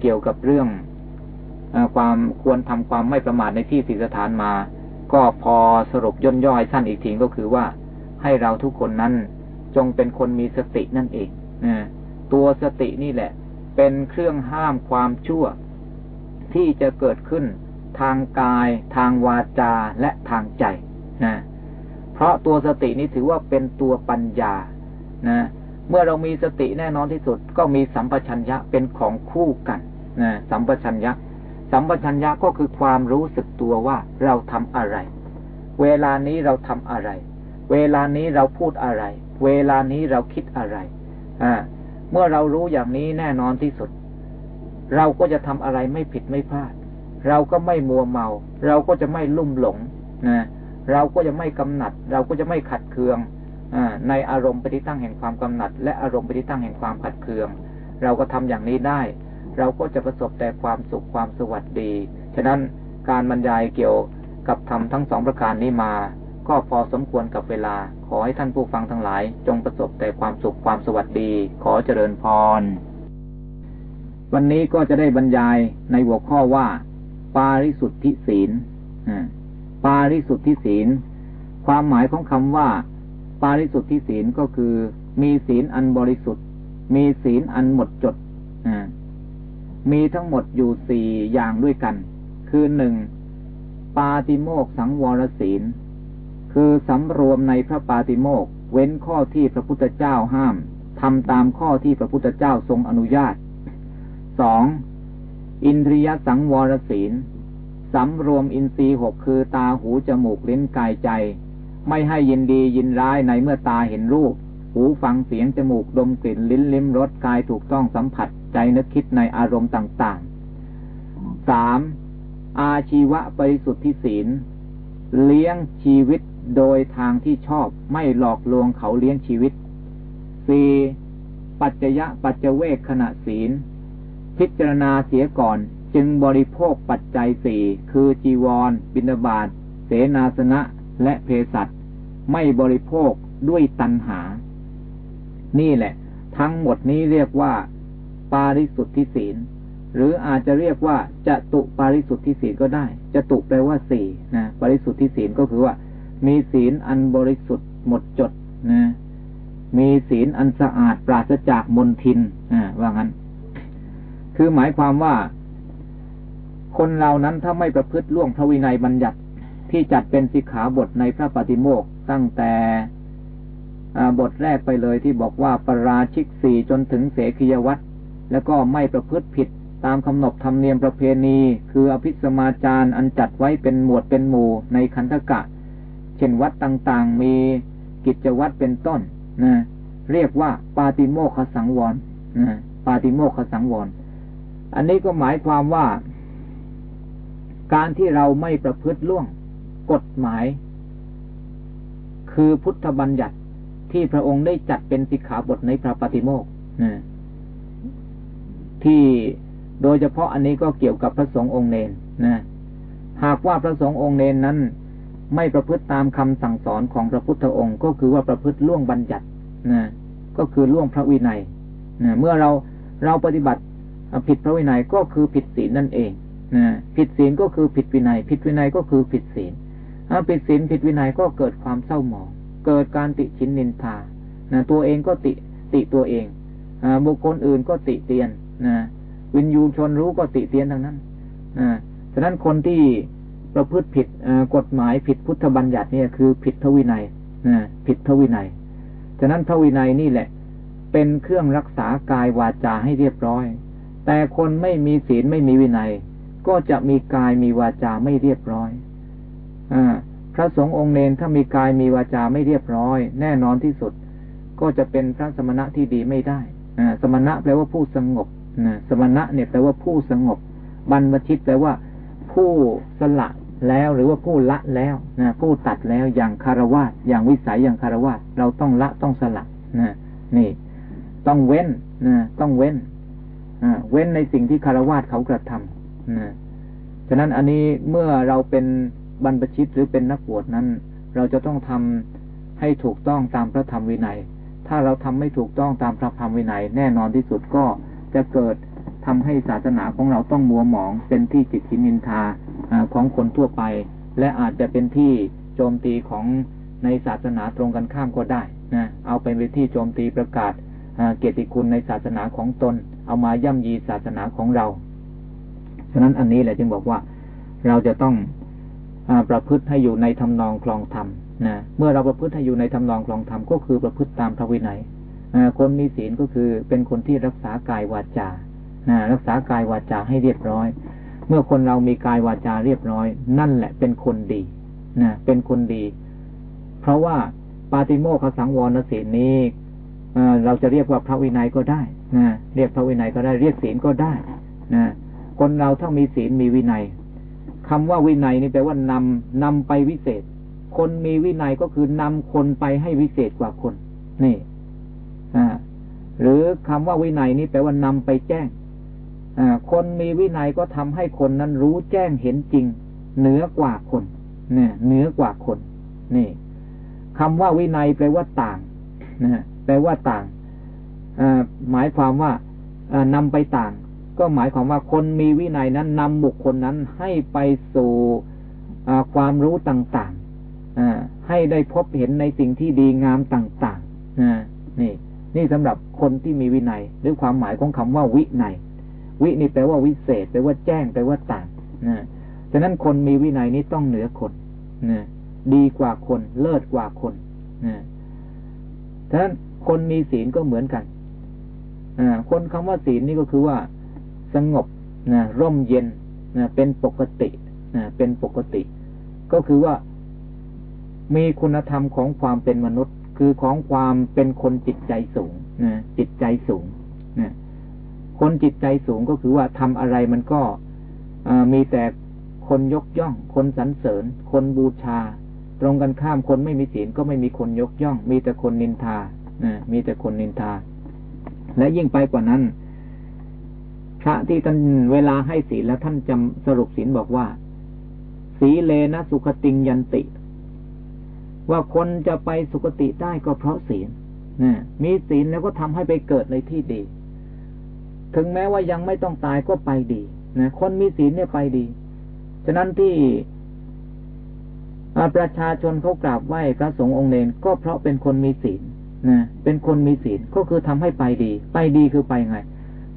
เกี่ยวกับเรื่องอความควรทำความไม่ประมาทในที่สี่สถานมา ก็พอสรุปย่นย่อยสั้นอีกทีก็คือว่าให้เราทุกคนนั้นจงเป็นคนมีสตินั่นเอง ตัวสตินี่แหละ เป็นเครื่องห้ามความชั่ว ที่จะเกิดขึ้นทางกาย ทางวาจาและทางใจนะเพราะตัวสตินี้ถือว่าเป็นตัวปัญญานะเมื่อเรามีสติแน่นอนที่สุด ก็มีสัมปชัญญะเป็นของคู่กันนะสัมปชัญญะ สัมปชัญญะก็คือความรู้สึกตัวว่าเราทำอะไร เวลานี้เราทำอะไร เวลานี้เราพูดอะไร เวลานี้เราคิดอะไร อ่า เมื่อเรารู้อย่างนี้แน่นอนที่สุด เราก็จะทำอะไรไม่ผิดไม่พลาด เราก็ไม่มัวเมา เราก็จะไม่ลุ่มหลงนะเราก็จะไม่กำหนัด เราก็จะไม่ขัดเคืองในอารมณ์ปฏิตั้งแห่งความกำหนัด และอารมณ์ปฏิตั้งแห่งความขัดเคือง เราก็ทำอย่างนี้ได้ เราก็จะประสบแต่ความสุขความสวัสดี ฉะนั้นการบรรยายเกี่ยวกับธรรมทั้งสองประการนี้มา ก็พอสมควรกับเวลา ขอให้ท่านผู้ฟังทั้งหลาย จงประสบแต่ความสุขความสวัสดี ขอเจริญพร วันนี้ก็จะได้บรรยายในหัวข้อว่า ปาริสุทธิศีลปาริสุทธิศีล ความหมายของคำว่า ปาริสุทธิศีลก็คือ มีศีลอันบริสุทธิ์ มีศีลอันหมดจดมีทั้งหมดอยู่สี่อย่างด้วยกัน คือหนึ่งปาติโมกสังวรศีล คือสำรวมในพระปาติโมกเว้นข้อที่พระพุทธเจ้าห้ามทำตามข้อที่พระพุทธเจ้าทรงอนุญาตสองอินทรียสังวรศีลสำรวมอินทรีย์หกคือตาหูจมูกลิ้นกายใจ ไม่ให้ยินดียินร้ายในเมื่อตาเห็นรูป หูฟังเสียงจมูกดมกลิ่นลิ้นลิ้มรสกายถูกต้องสัมผัสใจนึกคิดในอารมณ์ต่างๆสามอาชีวะบริสุทธิศีล เลี้ยงชีวิต โดยทางที่ชอบไม่หลอกลวงเขาเลี้ยงชีวิตสี่ปัจจยะปัจเจเวกขณะศีล พิจารณาเสียก่อนจึงบริโภคปัจจัยสี่คือจีวร บินาบาตเสนาสนะและเพสัตไม่บริโภคด้วยตัณหา นี่แหละ ทั้งหมดนี้เรียกว่า ปาริสุทธิศีล หรืออาจจะเรียกว่าจะตุปาริสุทธิศีลก็ได้จะตุแปลว่าสี่นะปาริสุทธิศีลก็คือว่า มีศีลอันบริสุทธิ์หมดจดนะมีศีลอันสะอาดปราศจากมลทินอ่าว่างั้น คือหมายความว่า คนเรานั้นถ้าไม่ประพฤติล่วงพระวินัยบัญญัติที่จัดเป็นสิกขาบทในพระปฏิโมกตั้งแต่บทแรกไปเลยที่บอกว่าปรราชิกสี่จนถึงเสขียวัตรแล้วก็ไม่ประพฤติผิดตามคำนบธรรมเนียมประเพณี คืออภิสมาจารอันจัดไว้เป็นหมวดเป็นหมู่ในคันธกะ เช่นวัดต่างๆ มีกิจวัตรเป็นต้นนะเรียกว่าปาติโมคสังวรนะปาติโมคสังวร อันนี้ก็หมายความว่า การที่เราไม่ประพฤติล่วงกฎหมาย คือพุทธบัญญัติที่พระองค์ได้จัดเป็นสิกขาบทในพระปฏิโมกนะที่โดยเฉพาะอันนี้ก็เกี่ยวกับพระสงฆ์องค์เนนนะ หากว่าพระสงฆ์องค์เนนนั้น ไม่ประพฤติตามคำสั่งสอนของพระพุทธองค์ ก็คือว่าประพฤติล่วงบัญญัตินะก็คือล่วงพระวินัยนะเมื่อเราเราปฏิบัติผิดพระวินัยก็คือผิดศีลนั่นเองนะผิดศีลก็คือผิดวินัย ผิดวินัยก็คือผิดศีลถ้าผิดศีลผิดวินัยก็เกิดความเศร้าหมอง เกิดการติชินนินทานะตัวเองก็ติติตัวเองอบุคคลอื่นก็ติเตียนนะวินยูชนรู้ก็ติเตียนทั้งนั้นนะฉะนั้นคนที่ ประพฤติผิดกฎหมายผิดพุทธบัญญัติเนี่ยคือผิดทวินัยนะผิดทวินัย ฉะนั้นทวินัยนี่แหละ เป็นเครื่องรักษากายวาจาให้เรียบร้อย แต่คนไม่มีศีลไม่มีวินัย ก็จะมีกายมีวาจาไม่เรียบร้อยพระสงฆ์องค์เนนถ้ามีกายมีวาจาไม่เรียบร้อย แน่นอนที่สุด ก็จะเป็นพระสมณะที่ดีไม่ได้สมณะแปลว่าผู้สงบสมณะเนี่ยแปลว่าผู้สงบบรรพชิตแปลว่าผู้สละ แล้วหรือว่าผู้ละแล้วนะผู้ตัดแล้วอย่างคารวะอย่างวิสัยอย่างคารวะเราต้องละต้องสละนะนี่ ต้องเว้นนะต้องเว้นเว้นในสิ่งที่คารวะเขากระทำนะฉะนั้นอันนี้เมื่อเราเป็นบรรพชิตหรือเป็นนักบวชนั้น เราจะต้องทำให้ถูกต้องตามพระธรรมวินัย ถ้าเราทำไม่ถูกต้องตามพระธรรมวินัย แน่นอนที่สุดก็จะเกิดทำให้ศาสนาของเราต้องมัวหมองเป็นที่จิตทินินทา ของคนทั่วไป และอาจจะเป็นที่โจมตีของในศาสนาตรงกันข้ามก็ได้นะเอาไปเป็นที่โจมตีประกาศเกียรติคุณในศาสนาของตน เอามาย่ำยีศาสนาของเรา ฉะนั้นอันนี้แหละจึงบอกว่าเราจะต้องอประพฤติให้อยู่ในทำนองคลองธรรมนะเมื่อเราประพฤติให้อยู่ในทำนองคลองธรรมก็คือประพฤติตามพระวินัยคนมีศีลก็คือเป็นคนที่รักษากายวาจานะรักษากายวาจาให้เรียบร้อย เมื่อคนเรามีกายวาจาเรียบร้อย นั่นแหละเป็นคนดีนะเป็นคนดี เพราะว่าปาติโมขสังวรศีลนี้เราจะเรียกว่าพระวินัยก็ได้นะเรียกพระวินัยก็ได้ เรียกศีลก็ได้นะคนเราถ้ามีศีลมีวินัยคำว่าวินัยนี่แปลว่านำนำไปวิเศษ คนมีวินัยก็คือนำคนไปให้วิเศษกว่าคน นี่ อ่า หรือคำว่าวินัยนี่แปลว่านำไปแจ้ง คนมีวินัยก็ทำให้คนนั้นรู้แจ้งเห็นจริง เหนือกว่าคนเนี่ยเหนือกว่าคน นี่คำว่าวินัยแปลว่าต่างนะแปลว่าต่างหมายความว่านำไปต่าง ก็หมายความว่าคนมีวินัยนั้นนำบุคคลนั้นให้ไปสู่ความรู้ต่างๆให้ได้พบเห็นในสิ่งที่ดีงามต่างๆนี่ นี่สำหรับคนที่มีวินัยหรือความหมายของคำว่าวินัย วินี่แปลว่าวิเศษแปลว่าแจ้งแปลว่าต่างนะฉะนั้นคนมีวินัยนี้ต้องเหนือคนนะดีกว่าคน เลิศกว่าคนนะฉะนั้นคนมีศีลก็เหมือนกันอคนคำว่าศีลนี่ก็คือว่า สงบนะร่มเย็นนะเป็นปกตินะเป็นปกติ ก็คือว่ามีคุณธรรมของความเป็นมนุษย์ คือของความเป็นคนจิตใจสูงนะจิตใจสูงนะ คนจิตใจสูงก็คือว่าทำอะไรมันก็มีแต่คนยกย่อง คนสรรเสริญ คนบูชา ตรงกันข้ามคนไม่มีศีลก็ไม่มีคนยกย่อง มีแต่คนนินทานะมีแต่คนนินทา และยิ่งไปกว่านั้น พระที่ท่านเวลาให้ศีลแล้วท่านจำสรุปศีลบอกว่า สีเลนะสุขติงยันติ ว่าคนจะไปสุขติได้ก็เพราะศีลนะมีศีลแล้วก็ทำให้ไปเกิดในที่ดี ถึงแม้ว่ายังไม่ต้องตายก็ไปดีนะคนมีศีลเนี่ยไปดี ฉะนั้นที่ประชาชนเขากราบไหว้พระสงฆ์องค์เนนก็เพราะเป็นคนมีศีลนะเป็นคนมีศีลก็คือทำให้ไปดี ไปดีคือไปไง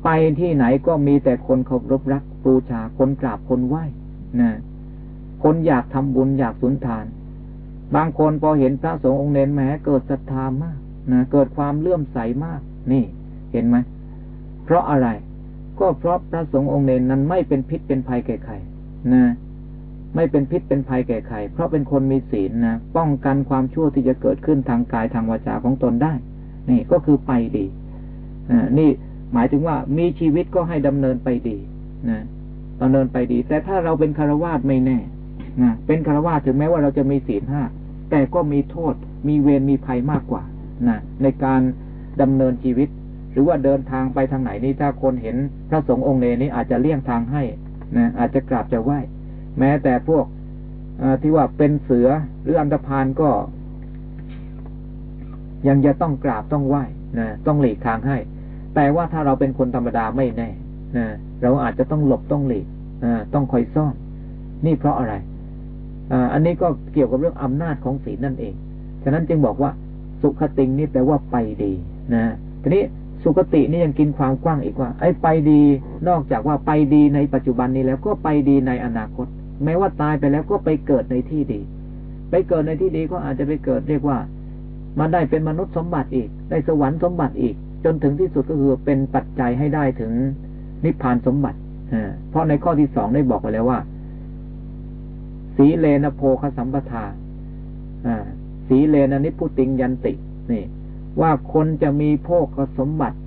ไปที่ไหนก็มีแต่คนเคารพรักบูชาคนกราบคนไหว้นะคนอยากทำบุญอยากสุนทาน บางคนพอเห็นพระสงฆ์องค์เนนแม้เกิดศรัทธามากนะเกิดความเลื่อมใสมาก นี่ เห็นไหม เพราะอะไร ก็เพราะพระสงฆ์องค์เนนนั้นไม่เป็นพิษเป็นภัยแก่ใครนะไม่เป็นพิษเป็นภัยแก่ใคร เพราะเป็นคนมีศีลนะป้องกันความชั่วที่จะเกิดขึ้นทางกายทางวาจาของตนได้ นี่ก็คือไปดีอนี่หมายถึงว่ามีชีวิตก็ให้ดำเนินไปดีนะดำเนินไปดี แต่ถ้าเราเป็นคารวาสไม่แน่นะเป็นคารวาสถึงแม้ว่าเราจะมีศีลห้าแต่ก็มีโทษ มีเวรมีภัยมากกว่านะในการดำเนินชีวิต หรือว่าเดินทางไปทางไหนนี่ถ้าคนเห็นพระสงฆ์องค์เนนี้อาจจะเลี่ยงทางให้นะอาจจะกราบจะไหว้แม้แต่พวกที่ว่าเป็นเสือหรืออันธพาลก็ ยังจะต้องกราบต้องไหว้นะต้องหลีกทางให้ แต่ว่าถ้าเราเป็นคนธรรมดาไม่แน่นะเราอาจจะต้องหลบต้องหลีกต้องคอยซ่อนนี่เพราะอะไรอันนี้ก็เกี่ยวกับเรื่องอำนาจของศีลนั่นเอง ฉะนั้นจึงบอกว่า สุขติงนี่แปลว่าไปดีนะทีนี้ สุคตินี่ยังกินความกว้างอีกว่า ไอ้ไปดีนอกจากว่าไปดีในปัจจุบันนี้แล้วก็ไปดีในอนาคต แม้ว่าตายไปแล้วก็ไปเกิดในที่ดี ไปเกิดในที่ดีก็อาจจะไปเกิดเรียกว่ามาได้เป็นมนุษย์สมบัติอีก ได้สวรรค์สมบัติอีก จนถึงที่สุดก็คือเป็นปัจจัยให้ได้ถึงนิพพานสมบัติเพราะในข้อที่สองได้บอกไว้แล้วว่า สีเลนโพคสัมปทาสีเลนนิพุติงยันติ นี่ ว่าคนจะมีโภคสมบัติ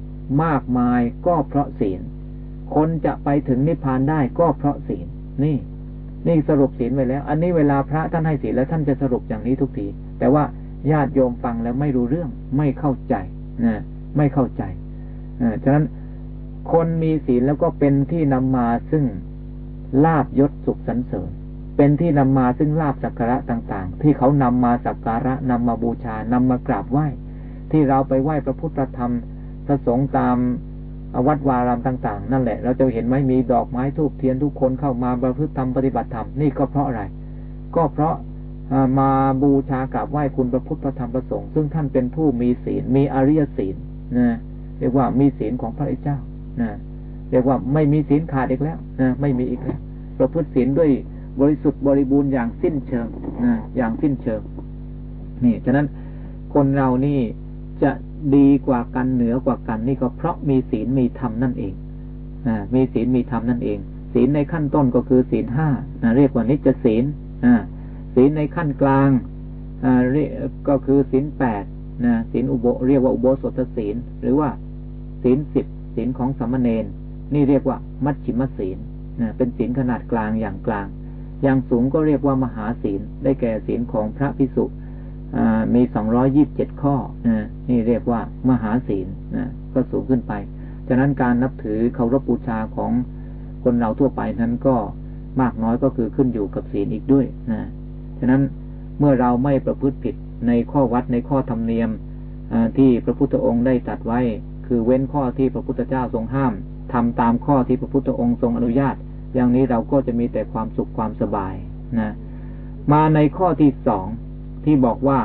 มากมายก็เพราะศีล คนจะไปถึงนิพพานได้ก็เพราะศีล นี่ นี่สรุปศีลไว้แล้ว อันนี้เวลาพระท่านให้ศีลแล้วท่านจะสรุปอย่างนี้ทุกที แต่ว่าญาติโยมฟังแล้วไม่รู้เรื่อง ไม่เข้าใจนะไม่เข้าใจอ่ฉะนั้นคนมีศีลแล้วก็เป็นที่นำมาซึ่งลาบยศสุขสันเสริญ เป็นที่นำมาซึ่งลาบสักการะต่าง ๆ ที่เขานำมาสักการะนำมาบูชานำมากราบไหว้ ที่เราไปไหว้พระพุทธธรรมพระสงฆ์ตามวัดวารามต่าง ๆ นั่นแหละ เราจะเห็นไหมมีดอกไม้ทูบเทียนทุกคนเข้ามาประพฤติธรรมปฏิบัติธรรมนี่ก็เพราะอะไร ก็เพราะมาบูชากราบไหว้คุณพระพุทธธรรมประสงค์ซึ่งท่านเป็นผู้มีศีลมีอริยศีลนะเรียกว่ามีศีลของพระเจ้านะเรียกว่าไม่มีศีลขาดอีกแล้วนะไม่มีอีกแล้วประพฤติศีลด้วยบริสุทธิ์บริบูรณ์อย่างสิ้นเชิงนะอย่างสิ้นเชิง นี่ฉะนั้นคนเรานี่ จะดีกว่ากันเหนือกว่ากัน นี่ก็เพราะมีศีลมีธรรมนั่นเองนะมีศีลมีธรรมนั่นเอง ศีลในขั้นต้นก็คือศีลห้านะเรียกว่านิจศีลศีลในขั้นกลางก็คือศีลแปดนะศีลอุโบเรียกว่าอุโบสถศีล หรือว่าศีลสิบศีลของสัมมเนนนี่เรียกว่า มัชชิมศีลนะเป็นศีลขนาดกลางอย่างกลาง อย่างสูงก็เรียกว่ามหาศีล ได้แก่ศีลของพระพิสุ มีสองร้อยิบเจ็ดข้อนะนี่เรียกว่ามหาศีลนะก็สูงขึ้นไป ฉะนั้นการนับถือเคารพบูชาของคนเราทั่วไปนั้นก็มากน้อยก็คือขึ้นอยู่กับศีลอีกด้วยนะฉะนั้นเมื่อเราไม่ประพฤติผิดในข้อวัดในข้อธรรมเนียมที่พระพุทธองค์ได้ตัดไว้ คือเว้นข้อที่พระพุทธเจ้าทรงห้ามทำตามข้อที่พระพุทธองค์ทรงอนุญาต อย่างนี้เราก็จะมีแต่ความสุขความสบายนะมาในข้อที่สอง ที่บอกว่า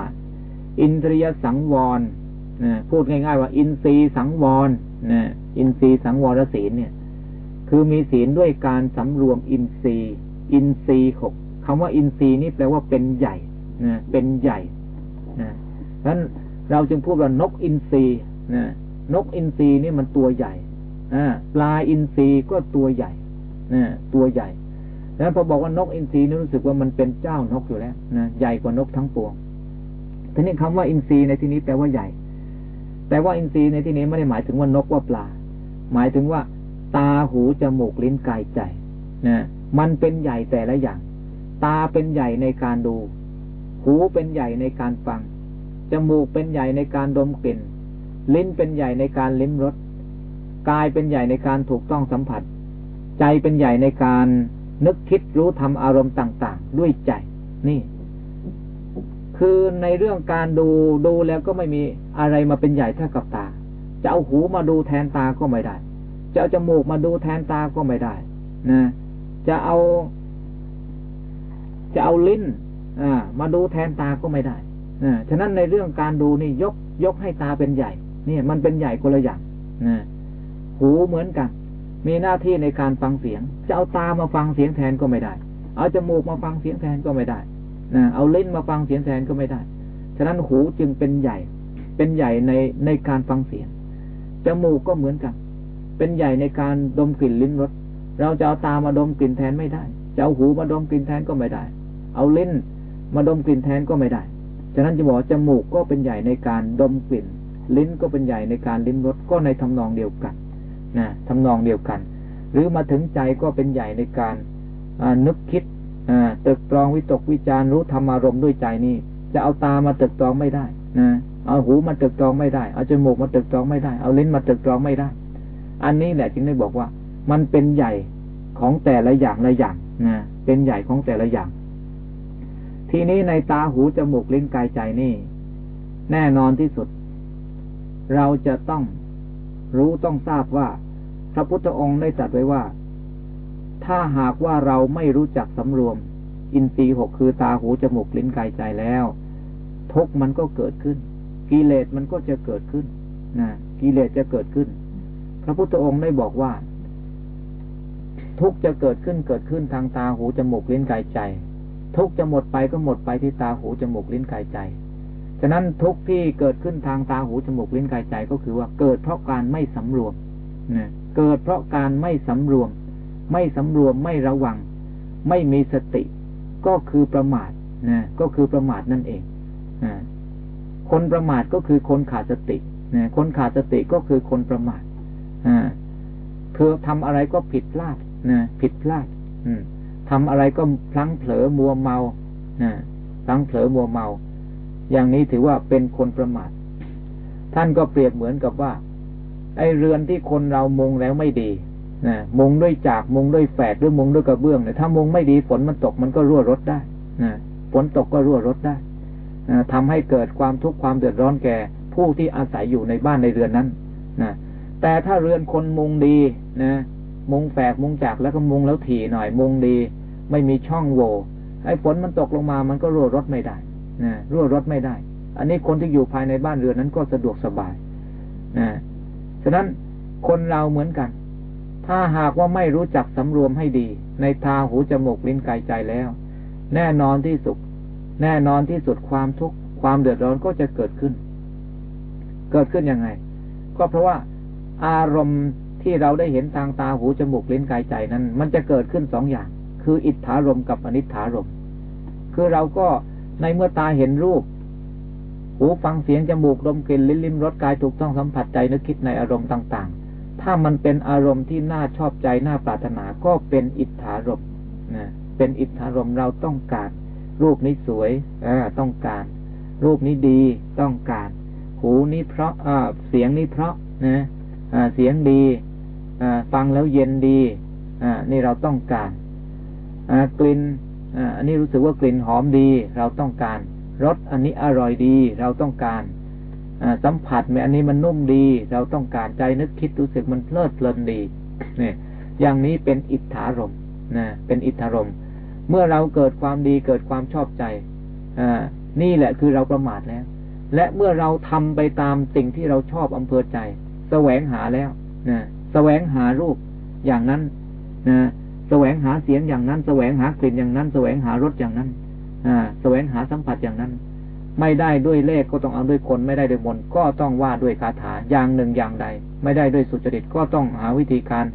อินทรียสังวรนะพูดง่ายๆว่า อินทรีสังวรนะอินทรีสังวรศีลเนี่ย คือมีศีลด้วยการสำรวมอินทรีอินทรีหกคำว่าอินทรีนี่แปลว่าเป็นใหญ่นะเป็นใหญ่นะฉะนั้นเราจึงพูดว่านกอินทรีนะนกอินทรีนี่มันตัวใหญ่ปลาอินทรีก็ตัวใหญ่นะตัวใหญ่ แล้วพอบอกว่านกอินทรีนี่รู้สึกว่ามันเป็นเจ้านกอยู่แล้วนะใหญ่กว่านกทั้งปวงทีนี้คำว่าอินทรีในที่นี้แปลว่าใหญ่ แต่ว่าอินทรีในที่นี้ไม่ได้หมายถึงว่านกว่าปลา หมายถึงว่าตาหูจมูกลิ้นกายใจนะมันเป็นใหญ่แต่ละอย่าง ตาเป็นใหญ่ในการดู หูเป็นใหญ่ในการฟัง จมูกเป็นใหญ่ในการดมกลิ่น ลิ้นเป็นใหญ่ในการลิ้มรส กายเป็นใหญ่ในการถูกต้องสัมผัส ใจเป็นใหญ่ในการ นึกคิดรู้ทำอารมณ์ต่าง ๆ ด้วยใจ นี่ คือในเรื่องการดูดูแล้วก็ไม่มีอะไรมาเป็นใหญ่เท่ากับตา จะเอาหูมาดูแทนตาก็ไม่ได้ จะเอาจมูกมาดูแทนตาก็ไม่ได้ นะ จะเอา จะเอาลิ้นอ่ามาดูแทนตาก็ไม่ได้นะฉะนั้นในเรื่องการดูนี่ยกยกให้ตาเป็นใหญ่นี่มันเป็นใหญ่คนละอย่างนะหูเหมือนกัน มีหน้าที่ในการฟังเสียง จะเอาตามาฟังเสียงแทนก็ไม่ได้ เอาจมูกมาฟังเสียงแทนก็ไม่ได้นะเอาลิ้นมาฟังเสียงแทนก็ไม่ได้ ฉะนั้นหูจึงเป็นใหญ่ เป็นใหญ่ในในการฟังเสียง จมูกก็เหมือนกัน เป็นใหญ่ในการดมกลิ่นลิ้นรส เราจะเอาตามาดมกลิ่นแทนไม่ได้ จะเอาหูมาดมกลิ่นแทนก็ไม่ได้ เอาลิ้นมาดมกลิ่นแทนก็ไม่ได้ ฉะนั้นจะบอกจมูกก็เป็นใหญ่ในการดมกลิ่น ลิ้นก็เป็นใหญ่ในการลิ้มรส ก็ในทำนองเดียวกัน นะทำนองเดียวกัน หรือมาถึงใจก็เป็นใหญ่ในการนึกคิดตึกตรองวิตกวิจารรู้ธรรมารมณ์ด้วยใจนี่จะเอาตามาตึกตรองไม่ได้นะเอาหูมาตึกตรองไม่ได้ เอาจมูกมาตึกตรองไม่ได้ เอาลิ้นมาตึกตรองไม่ได้ อันนี้แหละจึงได้บอกว่า มันเป็นใหญ่ของแต่ละอย่างละอย่างนะเป็นใหญ่ของแต่ละอย่าง ทีนี้ในตาหูจมูกลิ้นกายใจนี่ แน่นอนที่สุด เราจะต้อง รู้ต้องทราบว่า พระพุทธองค์ได้ตรัสไว้ว่า ถ้าหากว่าเราไม่รู้จักสำรวม อินทรีย์หกคือตาหูจมูกลิ้นกายใจแล้วทุกมันก็เกิดขึ้น กิเลสมันก็จะเกิดขึ้นนะกิเลสจะเกิดขึ้น พระพุทธองค์ได้บอกว่า ทุกจะเกิดขึ้นเกิดขึ้นทางตาหูจมูกลิ้นกายใจ ทุกจะหมดไปก็หมดไปที่ตาหูจมูกลิ้นกายใจ ฉะนั้นทุกที่เกิดขึ้นทางตาหูจมูกลิ้นกายใจก็คือว่าเกิดเพราะการไม่สำรวมนะเกิดเพราะการไม่สำรวม ไม่สำรวมไม่ระวัง ไม่มีสติ ก็คือประมาทนะก็คือประมาทนั่นเองนะคนประมาทก็คือคนขาดสตินะคนขาดสติก็คือคนประมาทอ่าคือทำอะไรก็ผิดพลาดนะผิดพลาด อืมทำอะไรก็พลั้งเผลอมัวเมานะพลั้งเผลอมัวเมา อย่างนี้ถือว่าเป็นคนประมาทท่านก็เปรียบเหมือนกับว่า ไอเรือนที่คนเรามุงแล้วไม่ดีนะมุงด้วยจากมุงด้วยแฝดหรือมุงด้วยกระเบื้องเนี่ยถ้ามุงไม่ดีฝนมันตกมันก็รั่วรถได้นะฝนตกก็รั่วรถได้นะทำให้เกิดความทุกข์ความเดือดร้อนแก่ ผู้ที่อาศัยอยู่ในบ้านในเรือนนั้นนะแต่ถ้าเรือนคนมุงดีนะมุงแฝกมุงจากแล้วก็มุงแล้วถี่หน่อยมุงดี ไม่มีช่องโหว่ไอ้ฝนมันตกลงมามันก็รั่วรถไม่ได้ นะรั่วรถไม่ได้ อันนี้คนที่อยู่ภายในบ้านเรือนนั้นก็สะดวกสบายนะฉะนั้นคนเราเหมือนกัน ถ้าหากว่าไม่รู้จักสำรวมให้ดี ในตาหูจมูกลิ้นกายใจแล้ว แน่นอนที่สุด แน่นอนที่สุดความทุกข์ความเดือดร้อนก็จะเกิดขึ้น เกิดขึ้นยังไง ก็เพราะว่าอารมณ์ที่เราได้เห็นทางตาหูจมูกลิ้นกายใจนั้น มันจะเกิดขึ้นสองอย่าง คืออิทธารมกับอนิถารม คือเราก็ ในเมื่อตาเห็นรูป หูฟังเสียงจมูกดมกลิ่นลิ้นลิ้มรสกายถูกต้องสัมผัสใจนึกคิดในอารมณ์ต่าง ๆ ถ้ามันเป็นอารมณ์ที่น่าชอบใจน่าปรารถนาก็เป็นอิทธารมนะเป็นอิทธารมเราต้องการ รูปนี้สวยอต้องการ รูปนี้ดีต้องการ หูนี้เพราะเสียงนี้เพราะนะเสียงดีฟังแล้วเย็นดีนี่เราต้องการกลิ่น อันนี้รู้สึกว่ากลิ่นหอมดีเราต้องการรสอันนี้อร่อยดีเราต้องการสัมผัสแม้อันนี้มันนุ่มดี เราต้องการใจนึกคิดรู้สึกมันเพลิดเพลินดีเนี่ยอย่างนี้เป็นอิทธารมนะเป็นอิทธารมเมื่อเราเกิดความดีเกิดความชอบใจอนี่แหละคือเราประมาทแล้ว และเมื่อเราทำไปตามสิ่งที่เราชอบอำเภอใจ แสวงหาแล้วนะแสวงหารูปอย่างนั้นนะ แสวงหาเสียงอย่างนั้น แสวงหากลิ่นอย่างนั้น แสวงหารสอย่างนั้นอ่าแสวงหาสัมผัสอย่างนั้น ไม่ได้ด้วยเลขก็ต้องเอาด้วยคนไม่ได้ด้วยมนก็ต้องว่าด้วยคาถาอย่างหนึ่งอย่างใด ไม่ได้ด้วยสุจริตก็ต้องหาวิธีการ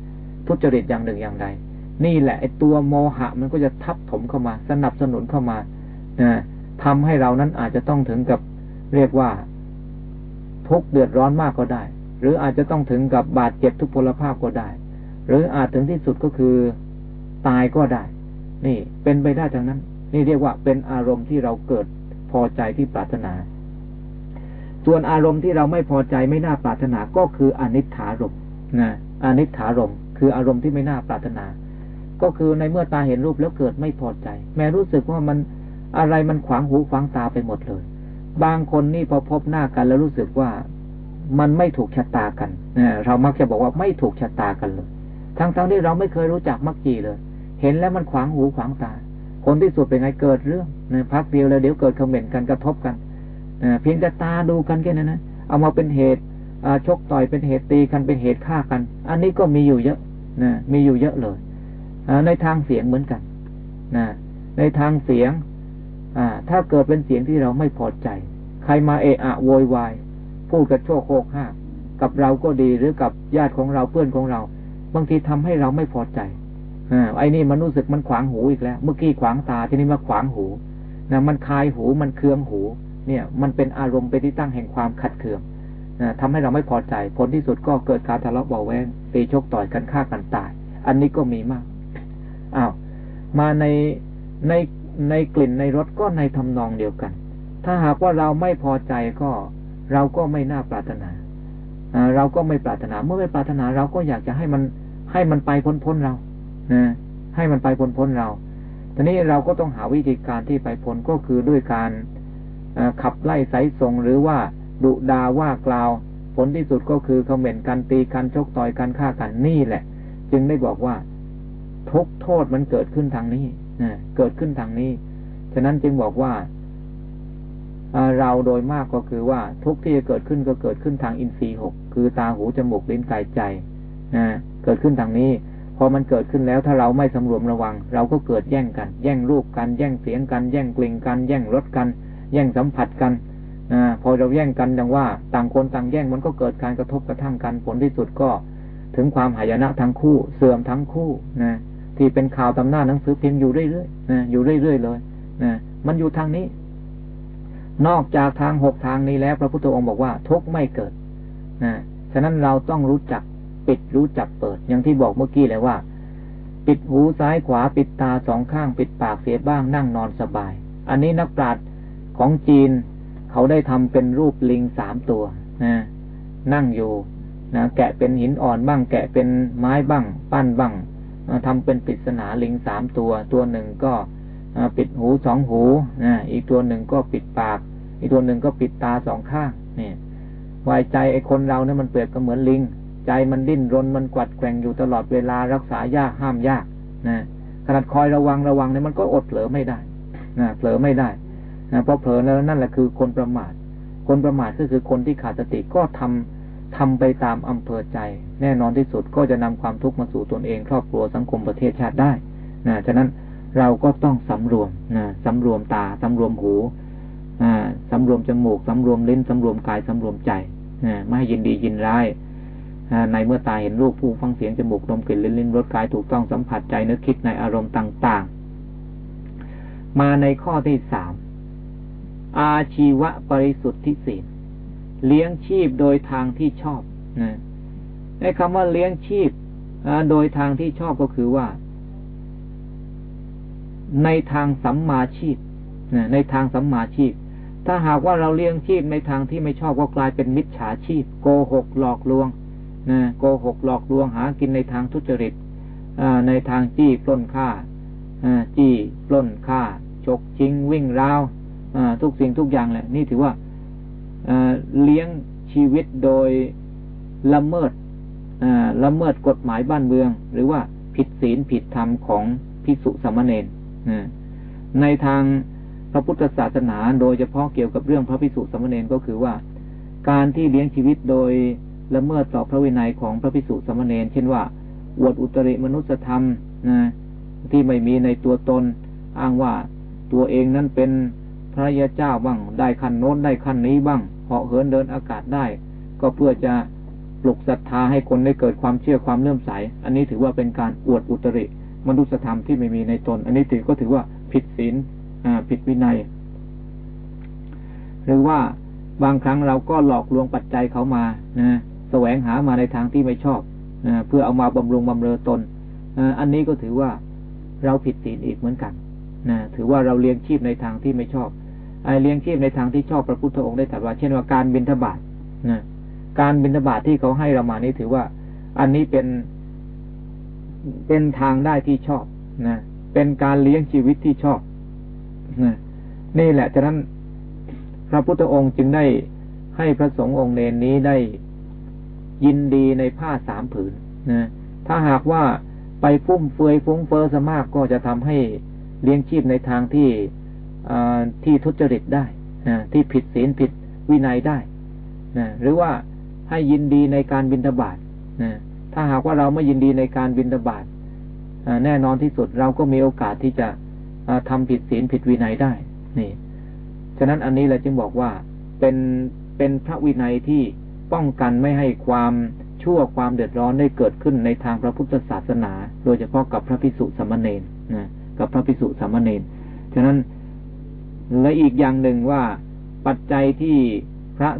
ทุจริตอย่างหนึ่งอย่างใด นี่แหละไอ้ตัวโมหะมันก็จะทับถมเข้ามา สนับสนุนเข้ามานะทำให้เรานั้นอาจจะต้องถึงกับเรียกว่าทุกเดือดร้อนมากก็ได้ หรืออาจจะต้องถึงกับบาดเจ็บทุกพลภาพก็ได้ หรืออาจถึงที่สุดก็คือ ตายก็ได้ นี่เป็นไปได้ทั้งนั้น นี่เรียกว่าเป็นอารมณ์ที่เราเกิดพอใจที่ปรารถนา ส่วนอารมณ์ที่เราไม่พอใจไม่น่าปรารถนาก็คืออนิถารมนะอนิถารมคืออารมณ์ที่ไม่น่าปรารถนา ก็คือในเมื่อตาเห็นรูปแล้วเกิดไม่พอใจ แม้รู้สึกว่ามันอะไรมันขวางหูขวางตาไปหมดเลย บางคนนี่พอพบหน้ากันแล้วรู้สึกว่ามันไม่ถูกชะตากันเรามักจะบอกว่าไม่ถูกชะตากันเลย ทั้งๆทที่เราไม่เคยรู้จักมักจีเลย เห็นแล้วมันขวางหูขวางตา คนที่สุดเป็นไงเกิดเรื่องนะพักเดียวแล้วเดี๋ยวเกิดคอมเมนต์กันกระทบกันเพียงแต่ตาดูกันแค่นั้นนะเอามาเป็นเหตุชกต่อยเป็นเหตุตีกันเป็นเหตุฆ่ากัน อันนี้ก็มีอยู่เยอะนะมีอยู่เยอะเลยในทางเสียงเหมือนกันนะในทางเสียงถ้าเกิดเป็นเสียงที่เราไม่พอใจ ใครมาเอะอะโวยวายพูดกับโชคโคกห้ากับเราก็ดีหรือกับญาติของเราเพื่อนของเรา บางทีทำให้เราไม่พอใจ อ่าไอ้นี่มันรู้สึกมันขวางหูอีกแล้ว เมื่อกี้ขวางตาทีนี้มาขวางหูนะมันคายหูมันเคืองหู เนี่ย มันเป็นอารมณ์เป็นที่ตั้งแห่งความขัดเคืองนะทำให้เราไม่พอใจผลที่สุดก็เกิดการทะเลาะเบาแวงตีชกต่อยกันฆ่ากันตาย อันนี้ก็มีมากอ้าวมาในในในกลิ่นในรสก็ในทำนองเดียวกัน ถ้าหากว่าเราไม่พอใจก็เราก็ไม่น่าปรารถนาเราก็ไม่ปรารถนา เมื่อไม่ปรารถนาเราก็อยากจะให้มันให้มันไปพ้นพ้นเรา นะให้มันไปพ้นพ้นเราทีนี้เราก็ต้องหาวิธีการที่ไปพ้นก็คือด้วยการขับไล่สายส่งหรือว่าดุดาว่ากล่าว ผลที่สุดก็คือคอมเมนต์กันตีกันชกต่อยกันฆ่ากันนี่แหละ จึงได้บอกว่าทุกโทษมันเกิดขึ้นทางนี้เกิดขึ้นทางนี้ ฉะนั้นจึงบอกว่าเราโดยมากก็คือว่าทุกที่จะเกิดขึ้นก็เกิดขึ้นทางอินทรีย์หกคือตาหูจมูกลิ้นกายใจนะเกิดขึ้นทางนี้ พอมันเกิดขึ้นแล้วถ้าเราไม่สำรวมระวัง เราก็เกิดแย่งกัน แย่งรูปกัน แย่งเสียงกัน แย่งกลิ่นกัน แย่งรสกัน แย่งสัมผัสกันอพอเราแย่งกันดังว่า ต่างคนต่างแย่งมันก็เกิดการกระทบกระทั่งกันผลที่สุดก็ ถึงความหายนะทั้งคู่ เสื่อมทั้งคู่นะที่เป็นข่าวตำหน้าหนังสือพิมพ์อยู่เรื่อยๆนะอยู่เรื่อยๆเลยนะมันอยู่ทางนี้ นอกจากทางหกทางนี้แล้ว พระพุทธองค์บอกว่าทุกไม่เกิดนะฉะนั้นเราต้องรู้จัก ปิดรู้จักเปิด อย่างที่บอกเมื่อกี้เลยว่า ปิดหูซ้ายขวาปิดตาสองข้าง ปิดปากเสียบ้างนั่งนอนสบาย อันนี้นักปราชญ์ของจีนเขาได้ทำเป็นรูปลิงสามตัวนะนั่งอยู่นะแกะเป็นหินอ่อนบ้าง แกะเป็นไม้บ้าง ปั้นบ้างทำเป็นปริศนาลิงสามตัว ตัวหนึ่งก็ปิดหูสองหูนะอีกตัวหนึ่งก็ปิดปาก อีกตัวหนึ่งก็ปิดตาสองข้างเนี่ยวายใจไอ้คนเราเนี่ยมันเปรียบก็เหมือนลิง ใจมันดิ้นรนมันกวัดแกว่งอยู่ตลอดเวลารักษายากห้ามยากนะขนาดคอยระวังระวังเนี่ยมันก็อดเผลอไม่ได้นะเผลอไม่ได้นะเพราะเผลอแล้วนั่นแหละคือคนประมาท คนประมาทก็คือคนที่ขาดสติก็ทำทำไปตามอำเภอใจ แน่นอนที่สุดก็จะนำความทุกข์มาสู่ตนเอง ครอบครัวสังคมประเทศชาติได้นะฉะนั้นเราก็ต้องสำรวมนะสำรวมตาสำรวมหูสำรวมจมูกสำรวมลิ้นสำรวมกายสำรวมใจนะไม่ให้ยินดียินร้าย ในเมื่อตาเห็นรูปผู้ฟังเสียงจมูกลมกลิ่นลิ้นลิ้นรสกายถูกต้องสัมผัสใจนึกคิดในอารมณ์ต่าง ๆ มาในข้อที่สามอาชีวะบริสุทธิศีลเลี้ยงชีพโดยทางที่ชอบนะไอ้คำว่าเลี้ยงชีพโดยทางที่ชอบก็คือว่า ในทางสัมมาชีพในทางสัมมาชีพ ถ้าหากว่าเราเลี้ยงชีพในทางที่ไม่ชอบก็กลายเป็นมิจฉาชีพ โกหกหลอกลวง นะโกหกหลอกลวงหากินในทางทุจริตในทางจี้ปล้นฆ่าจี้ปล้นฆ่าฉกชิงวิ่งราวทุกสิ่งทุกอย่างแหละ นี่ถือว่าเลี้ยงชีวิตโดยละเมิดละเมิดกฎหมายบ้านเมือง หรือว่าผิดศีลผิดธรรมของพิสุสมณเณรในทางพระพุทธศาสนาโดยเฉพาะเกี่ยวกับเรื่องพระพิสุสมณเณรก็คือว่า การที่เลี้ยงชีวิตโดย ละเมิดต่อพระวินัยของพระพิสุสมณเณรเช่นว่าอวดอุตริมนุสธรรมนะที่ไม่มีในตัวตน อ้างว่าตัวเองนั้นเป็นพระยาเจ้าบ้าง ได้ขั้นโน้นได้ขั้นนี้บ้างเหาะเหินเดินอากาศได้ ก็เพื่อจะปลุกศรัทธาให้คนได้เกิดความเชื่อความเลื่อมใส อันนี้ถือว่าเป็นการอวดอุตริมนุสธรรมที่ไม่มีในตน อันนี้ถือก็ถือว่าผิดศีลผิดวินัย หรือว่าบางครั้งเราก็หลอกลวงปัจจัยเขามานะ สวงหามาในทางที่ไม่ชอบเพื่อเอามาบำรุงบำเรอตนอันนี้ก็ถือว่าเราผิดศีลอีกเหมือนกันนะถือว่าเราเลี้ยงชีพในทางที่ไม่ชอบไอเลี้ยงชีพในทางที่ชอบพระพุทธองค์ได้ตรัสว่าเช่นว่าการบินทบาทนะการบินทบาทที่เขาให้เรามานี่ถือว่า อันนี้เป็นเป็นทางได้ที่ชอบนะเป็นการเลี้ยงชีวิตที่ชอบนะนี่แหละฉะนั้นพระพุทธองค์จึงได้ให้พระสงฆ์องค์เนนนี้ได้ ยินดีในผ้าสามผืนนะถ้าหากว่าไปฟุ่มเฟือยฟุ้งเฟอ้อสมากก็จะทำให้เลี้ยงชีพในทางที่ที่ทุจริตได้นะที่ผิดศีลผิดวินัยได้นะหรือว่าให้ยินดีในการบินทบาทนะถ้าหากว่าเราไม่ยินดีในการบินทบาทแน่นอนที่สุดเราก็มีโอกาสที่จะทำผิดศีลผิดวินัยได้ นี่ ฉะนั้นอันนี้เราจึงบอกว่าเป็นเป็นพระวินัยที่ ป้องกันไม่ให้ความชั่วความเดือดร้อนได้เกิดขึ้นในทางพระพุทธศาสนา โดยเฉพาะกับพระพิสุสามเณรนะกับพระพิสุสามเณรฉะนั้นและอีกอย่างหนึ่งว่าปัจจัยที่พระ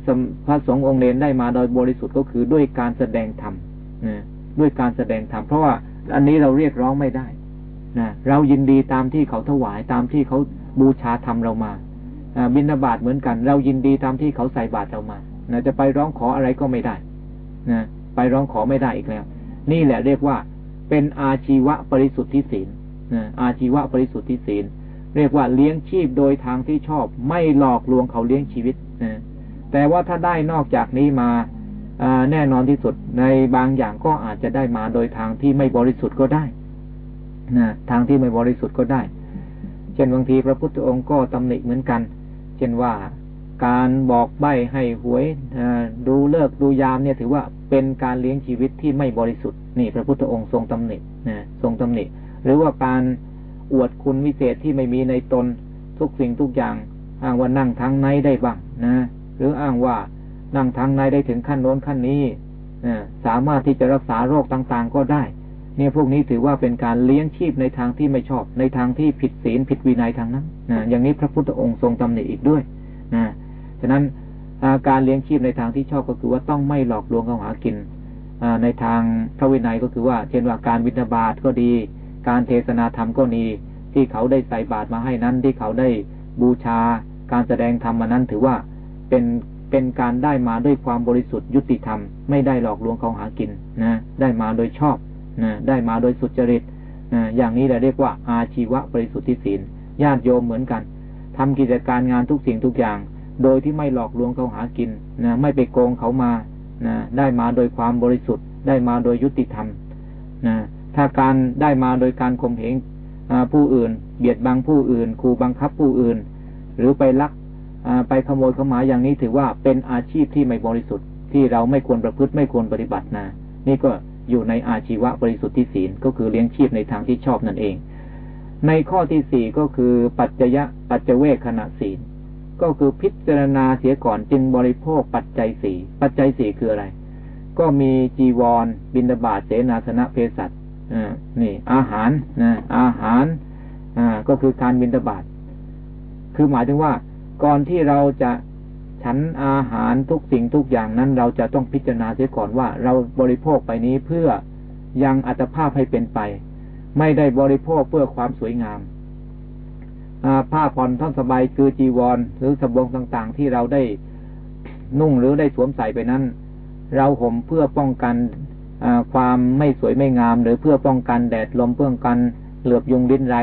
พระสงฆ์องค์เนรได้มาโดยบริสุทธิ์ก็คือด้วยการแสดงธรรมนะด้วยการแสดงธรรมเพราะว่าอันนี้เราเรียกร้องไม่ได้นะเรายินดีตามที่เขาถวายตามที่เขาบูชาธรรมเรามาบิณฑบาตเหมือนกัน เรายินดีตามที่เขาใส่บาตรเรามา นะจะไปร้องขออะไรก็ไม่ได้นะไปร้องขอไม่ได้อีกแล้ว นี่แหละเรียกว่า เป็นอาชีวะบริสุทธิศีลนะอาชีวะบริสุทธิศีล เรียกว่าเลี้ยงชีพโดยทางที่ชอบ ไม่หลอกลวงเขาเลี้ยงชีวิตนะแต่ว่าถ้าได้นอกจากนี้มาแน่นอนที่สุดในบางอย่างก็อาจจะได้มาโดยทางที่ไม่บริสุทธิ์ก็ได้นะทางที่ไม่บริสุทธิ์ก็ได้ เช่นบางทีพระพุทธองค์ก็ตำหนิเหมือนกัน เช่นว่า การบอกใบ้ให้หวยดูเลิกดูยามเนี่ยถือว่าเป็นการเลี้ยงชีวิตที่ไม่บริสุทธิ์นี่พระพุทธองค์ทรงตำหนินะทรงตำหนิ หรือว่าการอวดคุณวิเศษที่ไม่มีในตนทุกสิ่งทุกอย่างอ้างว่านั่งทางในได้บ้างนะ หรืออ้างว่านั่งทางในได้ถึงขั้นโน้นขั้นนี้สามารถที่จะรักษาโรคต่างๆก็ได้ เนี่ยพวกนี้ถือว่าเป็นการเลี้ยงชีพในทางที่ไม่ชอบ ในทางที่ผิดศีลผิดวินัยทางนั้นนะอย่างนี้พระพุทธองค์ทรงตำหนิอีกด้วยนะ ฉะนั้นการเลี้ยงชีพในทางที่ชอบก็คือว่าต้องไม่หลอกลวงเขาหากินในทางพระวินัยก็คือว่า เช่นว่าการวินาบาตก็ดี การเทศนาธรรมก็ดีที่เขาได้ใส่บาตรมาให้นั้นที่เขาได้บูชา การแสดงธรรมมานั้นถือว่าเป็นเป็นการได้มาด้วยความบริสุทธิ์ยุติธรรม ไม่ได้หลอกลวงเขาหากินนะได้มาโดยชอบนะได้มาโดยสุจริตนะอย่างนี้เราเรียกว่าอาชีวะบริสุทธิศีลญาติโยมเหมือนกันทำกิจการงานทุกสิ่งทุกอย่าง โดยที่ไม่หลอกลวงเขาหากินนะไม่ไปโกงเขามานะได้มาโดยความบริสุทธิ์ ได้มาโดยยุติธรรมนะถ้าการได้มาโดยการข่มเหงผู้อื่น เบียดบังผู้อื่นขู่บังคับผู้อื่น หรือไปลักไปขโมยขมาอย่างนี้ถือว่าเป็นอาชีพที่ไม่บริสุทธิ์ ที่เราไม่ควรประพฤติไม่ควรปฏิบัตินะนี่ก็อยู่ในอาชีวะบริสุทธิ์ที่ศีลก็คือเลี้ยงชีพในทางที่ชอบนั่นเอง ในข้อที่สี่ก็คือปัจจยะปัจเจเวคขณะศีล ก็คือพิจารณาเสียก่อนจึงบริโภคปัจจัยสี่ปัจจัยสี่คืออะไร ก็มีจีวร บินบาตเสนาสนะเพศัตนี่ อาหารนะอาหารอ่าก็คือการบินบาตคือหมายถึงว่า ก่อนที่เราจะฉันอาหารทุกสิ่งทุกอย่างนั้น เราจะต้องพิจารณาเสียก่อนว่า เราบริโภคไปนี้เพื่อยังอัตภาพให้เป็นไป ไม่ได้บริโภคเพื่อความสวยงาม ผ้าผ่อนท่อนสบายคือจีวร หรือสบงต่างๆ ที่เราได้นุ่งหรือได้สวมใส่ไปนั้น เราห่มเพื่อป้องกันความไม่สวยไม่งาม หรือเพื่อป้องกันแดดลมเพื่อกัน เหลือบยุงลิ้นไร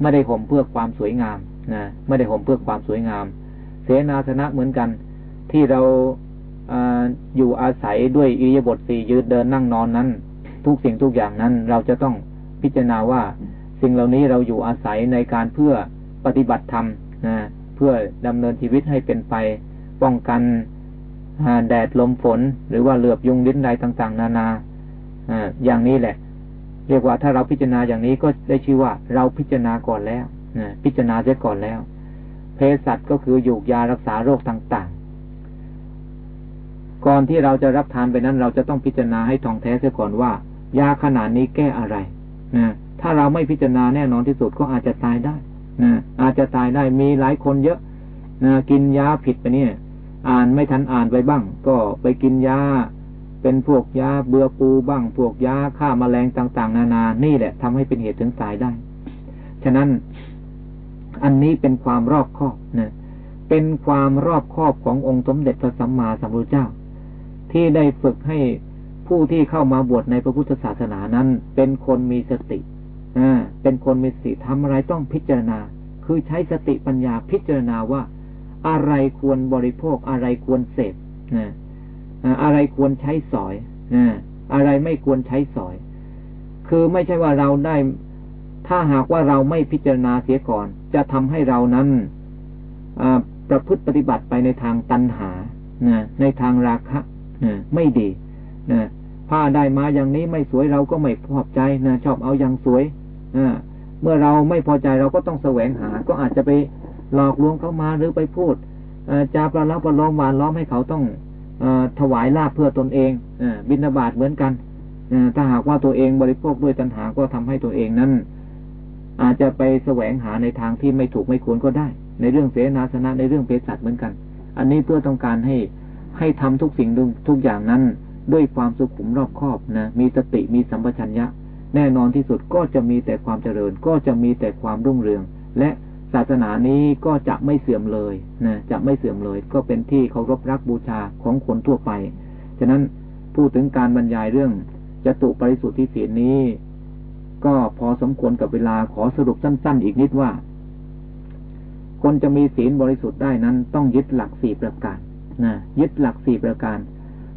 ไม่ได้ห่มเพื่อความสวยงามนะไม่ได้ห่มเพื่อความสวยงาม เสนาสนะเหมือนกัน ที่เราอยู่อาศัยด้วยอิยบทสี่ยืดเดินนั่งนอนนั้น ทุกสิ่งทุกอย่างนั้น เราจะต้องพิจารณาว่า สิ่งเหล่านี้เราอยู่อาศัยในการเพื่อ ปฏิบัติธรรมนะเพื่อดำเนินชีวิตให้เป็นไป ป้องกันแดดลมฝน หรือว่าเหลือบยุงลิ้นไรต่าง ๆ นานาอย่างนี้แหละ เรียกว่าถ้าเราพิจารณาอย่างนี้ก็ได้ชื่อว่าเราพิจารณาก่อนแล้วพิจารณาเสียก่อนแล้ว เภสัชก็คืออยู่ยารักษาโรคต่างๆ ก่อนที่เราจะรับทานไปนั้น เราจะต้องพิจารณาให้ทองแท้เสียก่อนว่า ยาขนาดนี้แก้อะไรนะถ้าเราไม่พิจารณาแน่นอนที่สุดก็อาจจะตายได้ นะอาจจะตายได้มีหลายคนเยอะนะกินยาผิดไปเนี่ย อ่านไม่ทันอ่านไปบ้าง ก็ไปกินยาเป็นพวกยาเบื่อปูบ้าง พวกยาฆ่ามาแมลงต่าง ๆ นานา นี่แหละทำให้เป็นเหตุถึงตายได้ ฉะนั้น อันนี้เป็นความรอบคอบนะเป็นความรอบคอบขององค์สมเด็จพระสัมมาสัมพุทธเจ้า ที่ได้ฝึกให้ผู้ที่เข้ามาบวชในพระพุทธศาสนานั้น เป็นคนมีสติ เป็นคนมีสติทำอะไรต้องพิจารณา คือใช้สติปัญญาพิจารณาว่า อะไรควรบริโภค อะไรควรเสพนะอะไรควรใช้สอยอะไรไม่ควรใช้สอย คือไม่ใช่ว่าเราได้ ถ้าหากว่าเราไม่พิจารณาเสียก่อน จะทำให้เรานั้นประพฤติปฏิบัติไปในทางตัณหาในทางราคะไม่ดีผ้าได้มาอย่างนี้ไม่สวยเราก็ไม่พอใจนะชอบเอาอย่างสวย เมื่อเราไม่พอใจเราก็ต้องแสวงหา ก็อาจจะไปหลอกลวงเขามาหรือไปพูดจาประลับประลอมหวานล้อมให้เขาต้องถวายลาบเพื่อตนเองอบินาบาตเหมือนกันอถ้าหากว่าตัวเองบริโภคด้วยตัณหาก็ทำให้ตัวเองนั้น อาจจะไปแสวงหาในทางที่ไม่ถูกไม่ควรก็ได้ ในเรื่องเสนาสนะในเรื่องเภสัชเหมือนกัน อันนี้เพื่อต้องการให้ให้ทำทุกสิ่งทุกอย่างนั้น ด้วยความสุขุมรอบคอบนะมีสติมีสัมปชัญญะ แน่นอนที่สุดก็จะมีแต่ความเจริญ ก็จะมีแต่ความรุ่งเรือง และศาสนานี้ก็จะไม่เสื่อมเลยนะจะไม่เสื่อมเลย ก็เป็นที่เคารพรักบูชาของคนทั่วไป ฉะนั้นพูดถึงการบรรยายเรื่องจตุปริสุทธิศีลนี้ ก็พอสมควรกับเวลาขอสรุปสั้น ๆ อีกนิดว่า คนจะมีศีลบริสุทธิ์ได้นั้นต้องยึดหลักสี่ประการนะยึดหลักสี่ประการ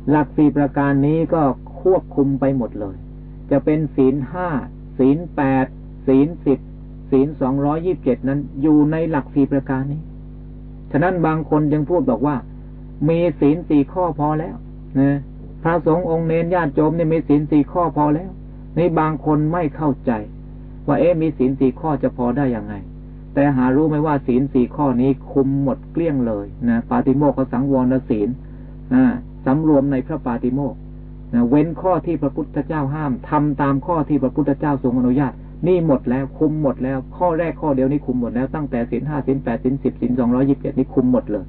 หลักสี่ประการนี้ก็ควบคุมไปหมดเลย จะเป็นศีลห้าศีลแปดศีลสิบศีลสองร้อยิบเจ็ดนั้น อยู่ในหลักสี่ประการนี้ ฉะนั้นบางคนยังพูดบอกว่า มีศีลสี่ข้อพอแล้วนะพระสงฆ์องค์เนนญาติโยมเนี่ยมีศีลสี่ข้อพอแล้วนี่บางคนไม่เข้าใจ ว่าเอ๊ะมีศีลสี่ข้อจะพอได้อย่างไง แต่หารู้ไหมว่าศีลสี่ข้อนี้คุมหมดเกลี้ยงเลยนะปาติโมกขสังวรศีลนะสำรวมในพระปาติโมก นะเว้นข้อที่พระพุทธเจ้าห้ามทำตามข้อที่พระพุทธเจ้าทรงอนุญาต นี่หมดแล้วคุมหมดแล้ว ข้อแรกข้อเดียวนี่คุมหมดแล้วตั้งแต่สินห้าสินแปดสินสิบสินสองร้อยิบเจ็ดนี่คุมหมดเลย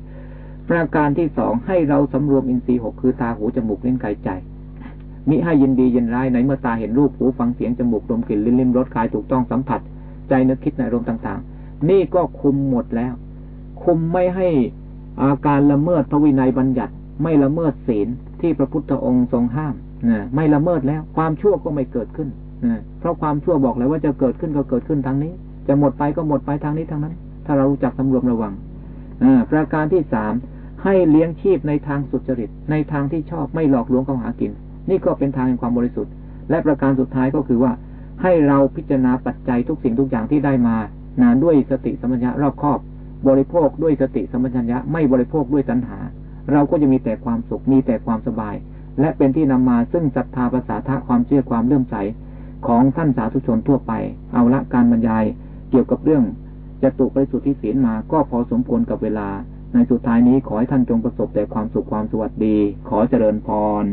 ประการที่สองให้เราสำรวมอินทรีย์หกคือตาหูจมูกลิ้นกายใจมิให้ยินดียินร้ายในเมื่อตาเห็นรูปหูฟังเสียงจมูกดมกลิ่นลิ้นลิ้มรสกายถูกต้องสัมผัส ใจนึกคิดในอารมณ์ต่างๆ นี่ก็คุมหมดแล้ว คุมไม่ให้อาการละเมิดพระวินัยบัญญัติไม่ละเมิดศีล ที่พระพุทธองค์ทรงห้ามนะไม่ละเมิดแล้ว ความชั่วก็ไม่เกิดขึ้นนะเพราะความชั่วบอกเลยว่าจะเกิดขึ้นก็เกิดขึ้นทางนี้ จะหมดไปก็หมดไปทางนี้ทางนั้น ถ้าเรารู้จักสำรวมระวังประการที่สามให้เลี้ยงชีพในทางสุจริต ในทางที่ชอบไม่หลอกลวงเขาหากิน นี่ก็เป็นทางแห่งความบริสุทธิ์ และประการสุดท้ายก็คือว่า ให้เราพิจารณาปัจจัยทุกสิ่งทุกอย่างที่ได้มานาด้วยสติสัมปชัญญะรอบครอบ บริโภคด้วยสติสัมปชัญญะไม่บริโภคด้วยตัณหา เราก็จะมีแต่ความสุขมีแต่ความสบาย และเป็นที่นำมาซึ่งศรัทธาภาษาทะความเชื่อความเลื่อมใสของท่านสาธุชนทั่วไป เอาละการบรรยายเกี่ยวกับเรื่องจตุปริสุทธิศีลมาก็พอสมควรกับเวลา ในสุดท้ายนี้ขอให้ท่านจงประสบแต่ความสุขความสวัสดี ขอเจริญพร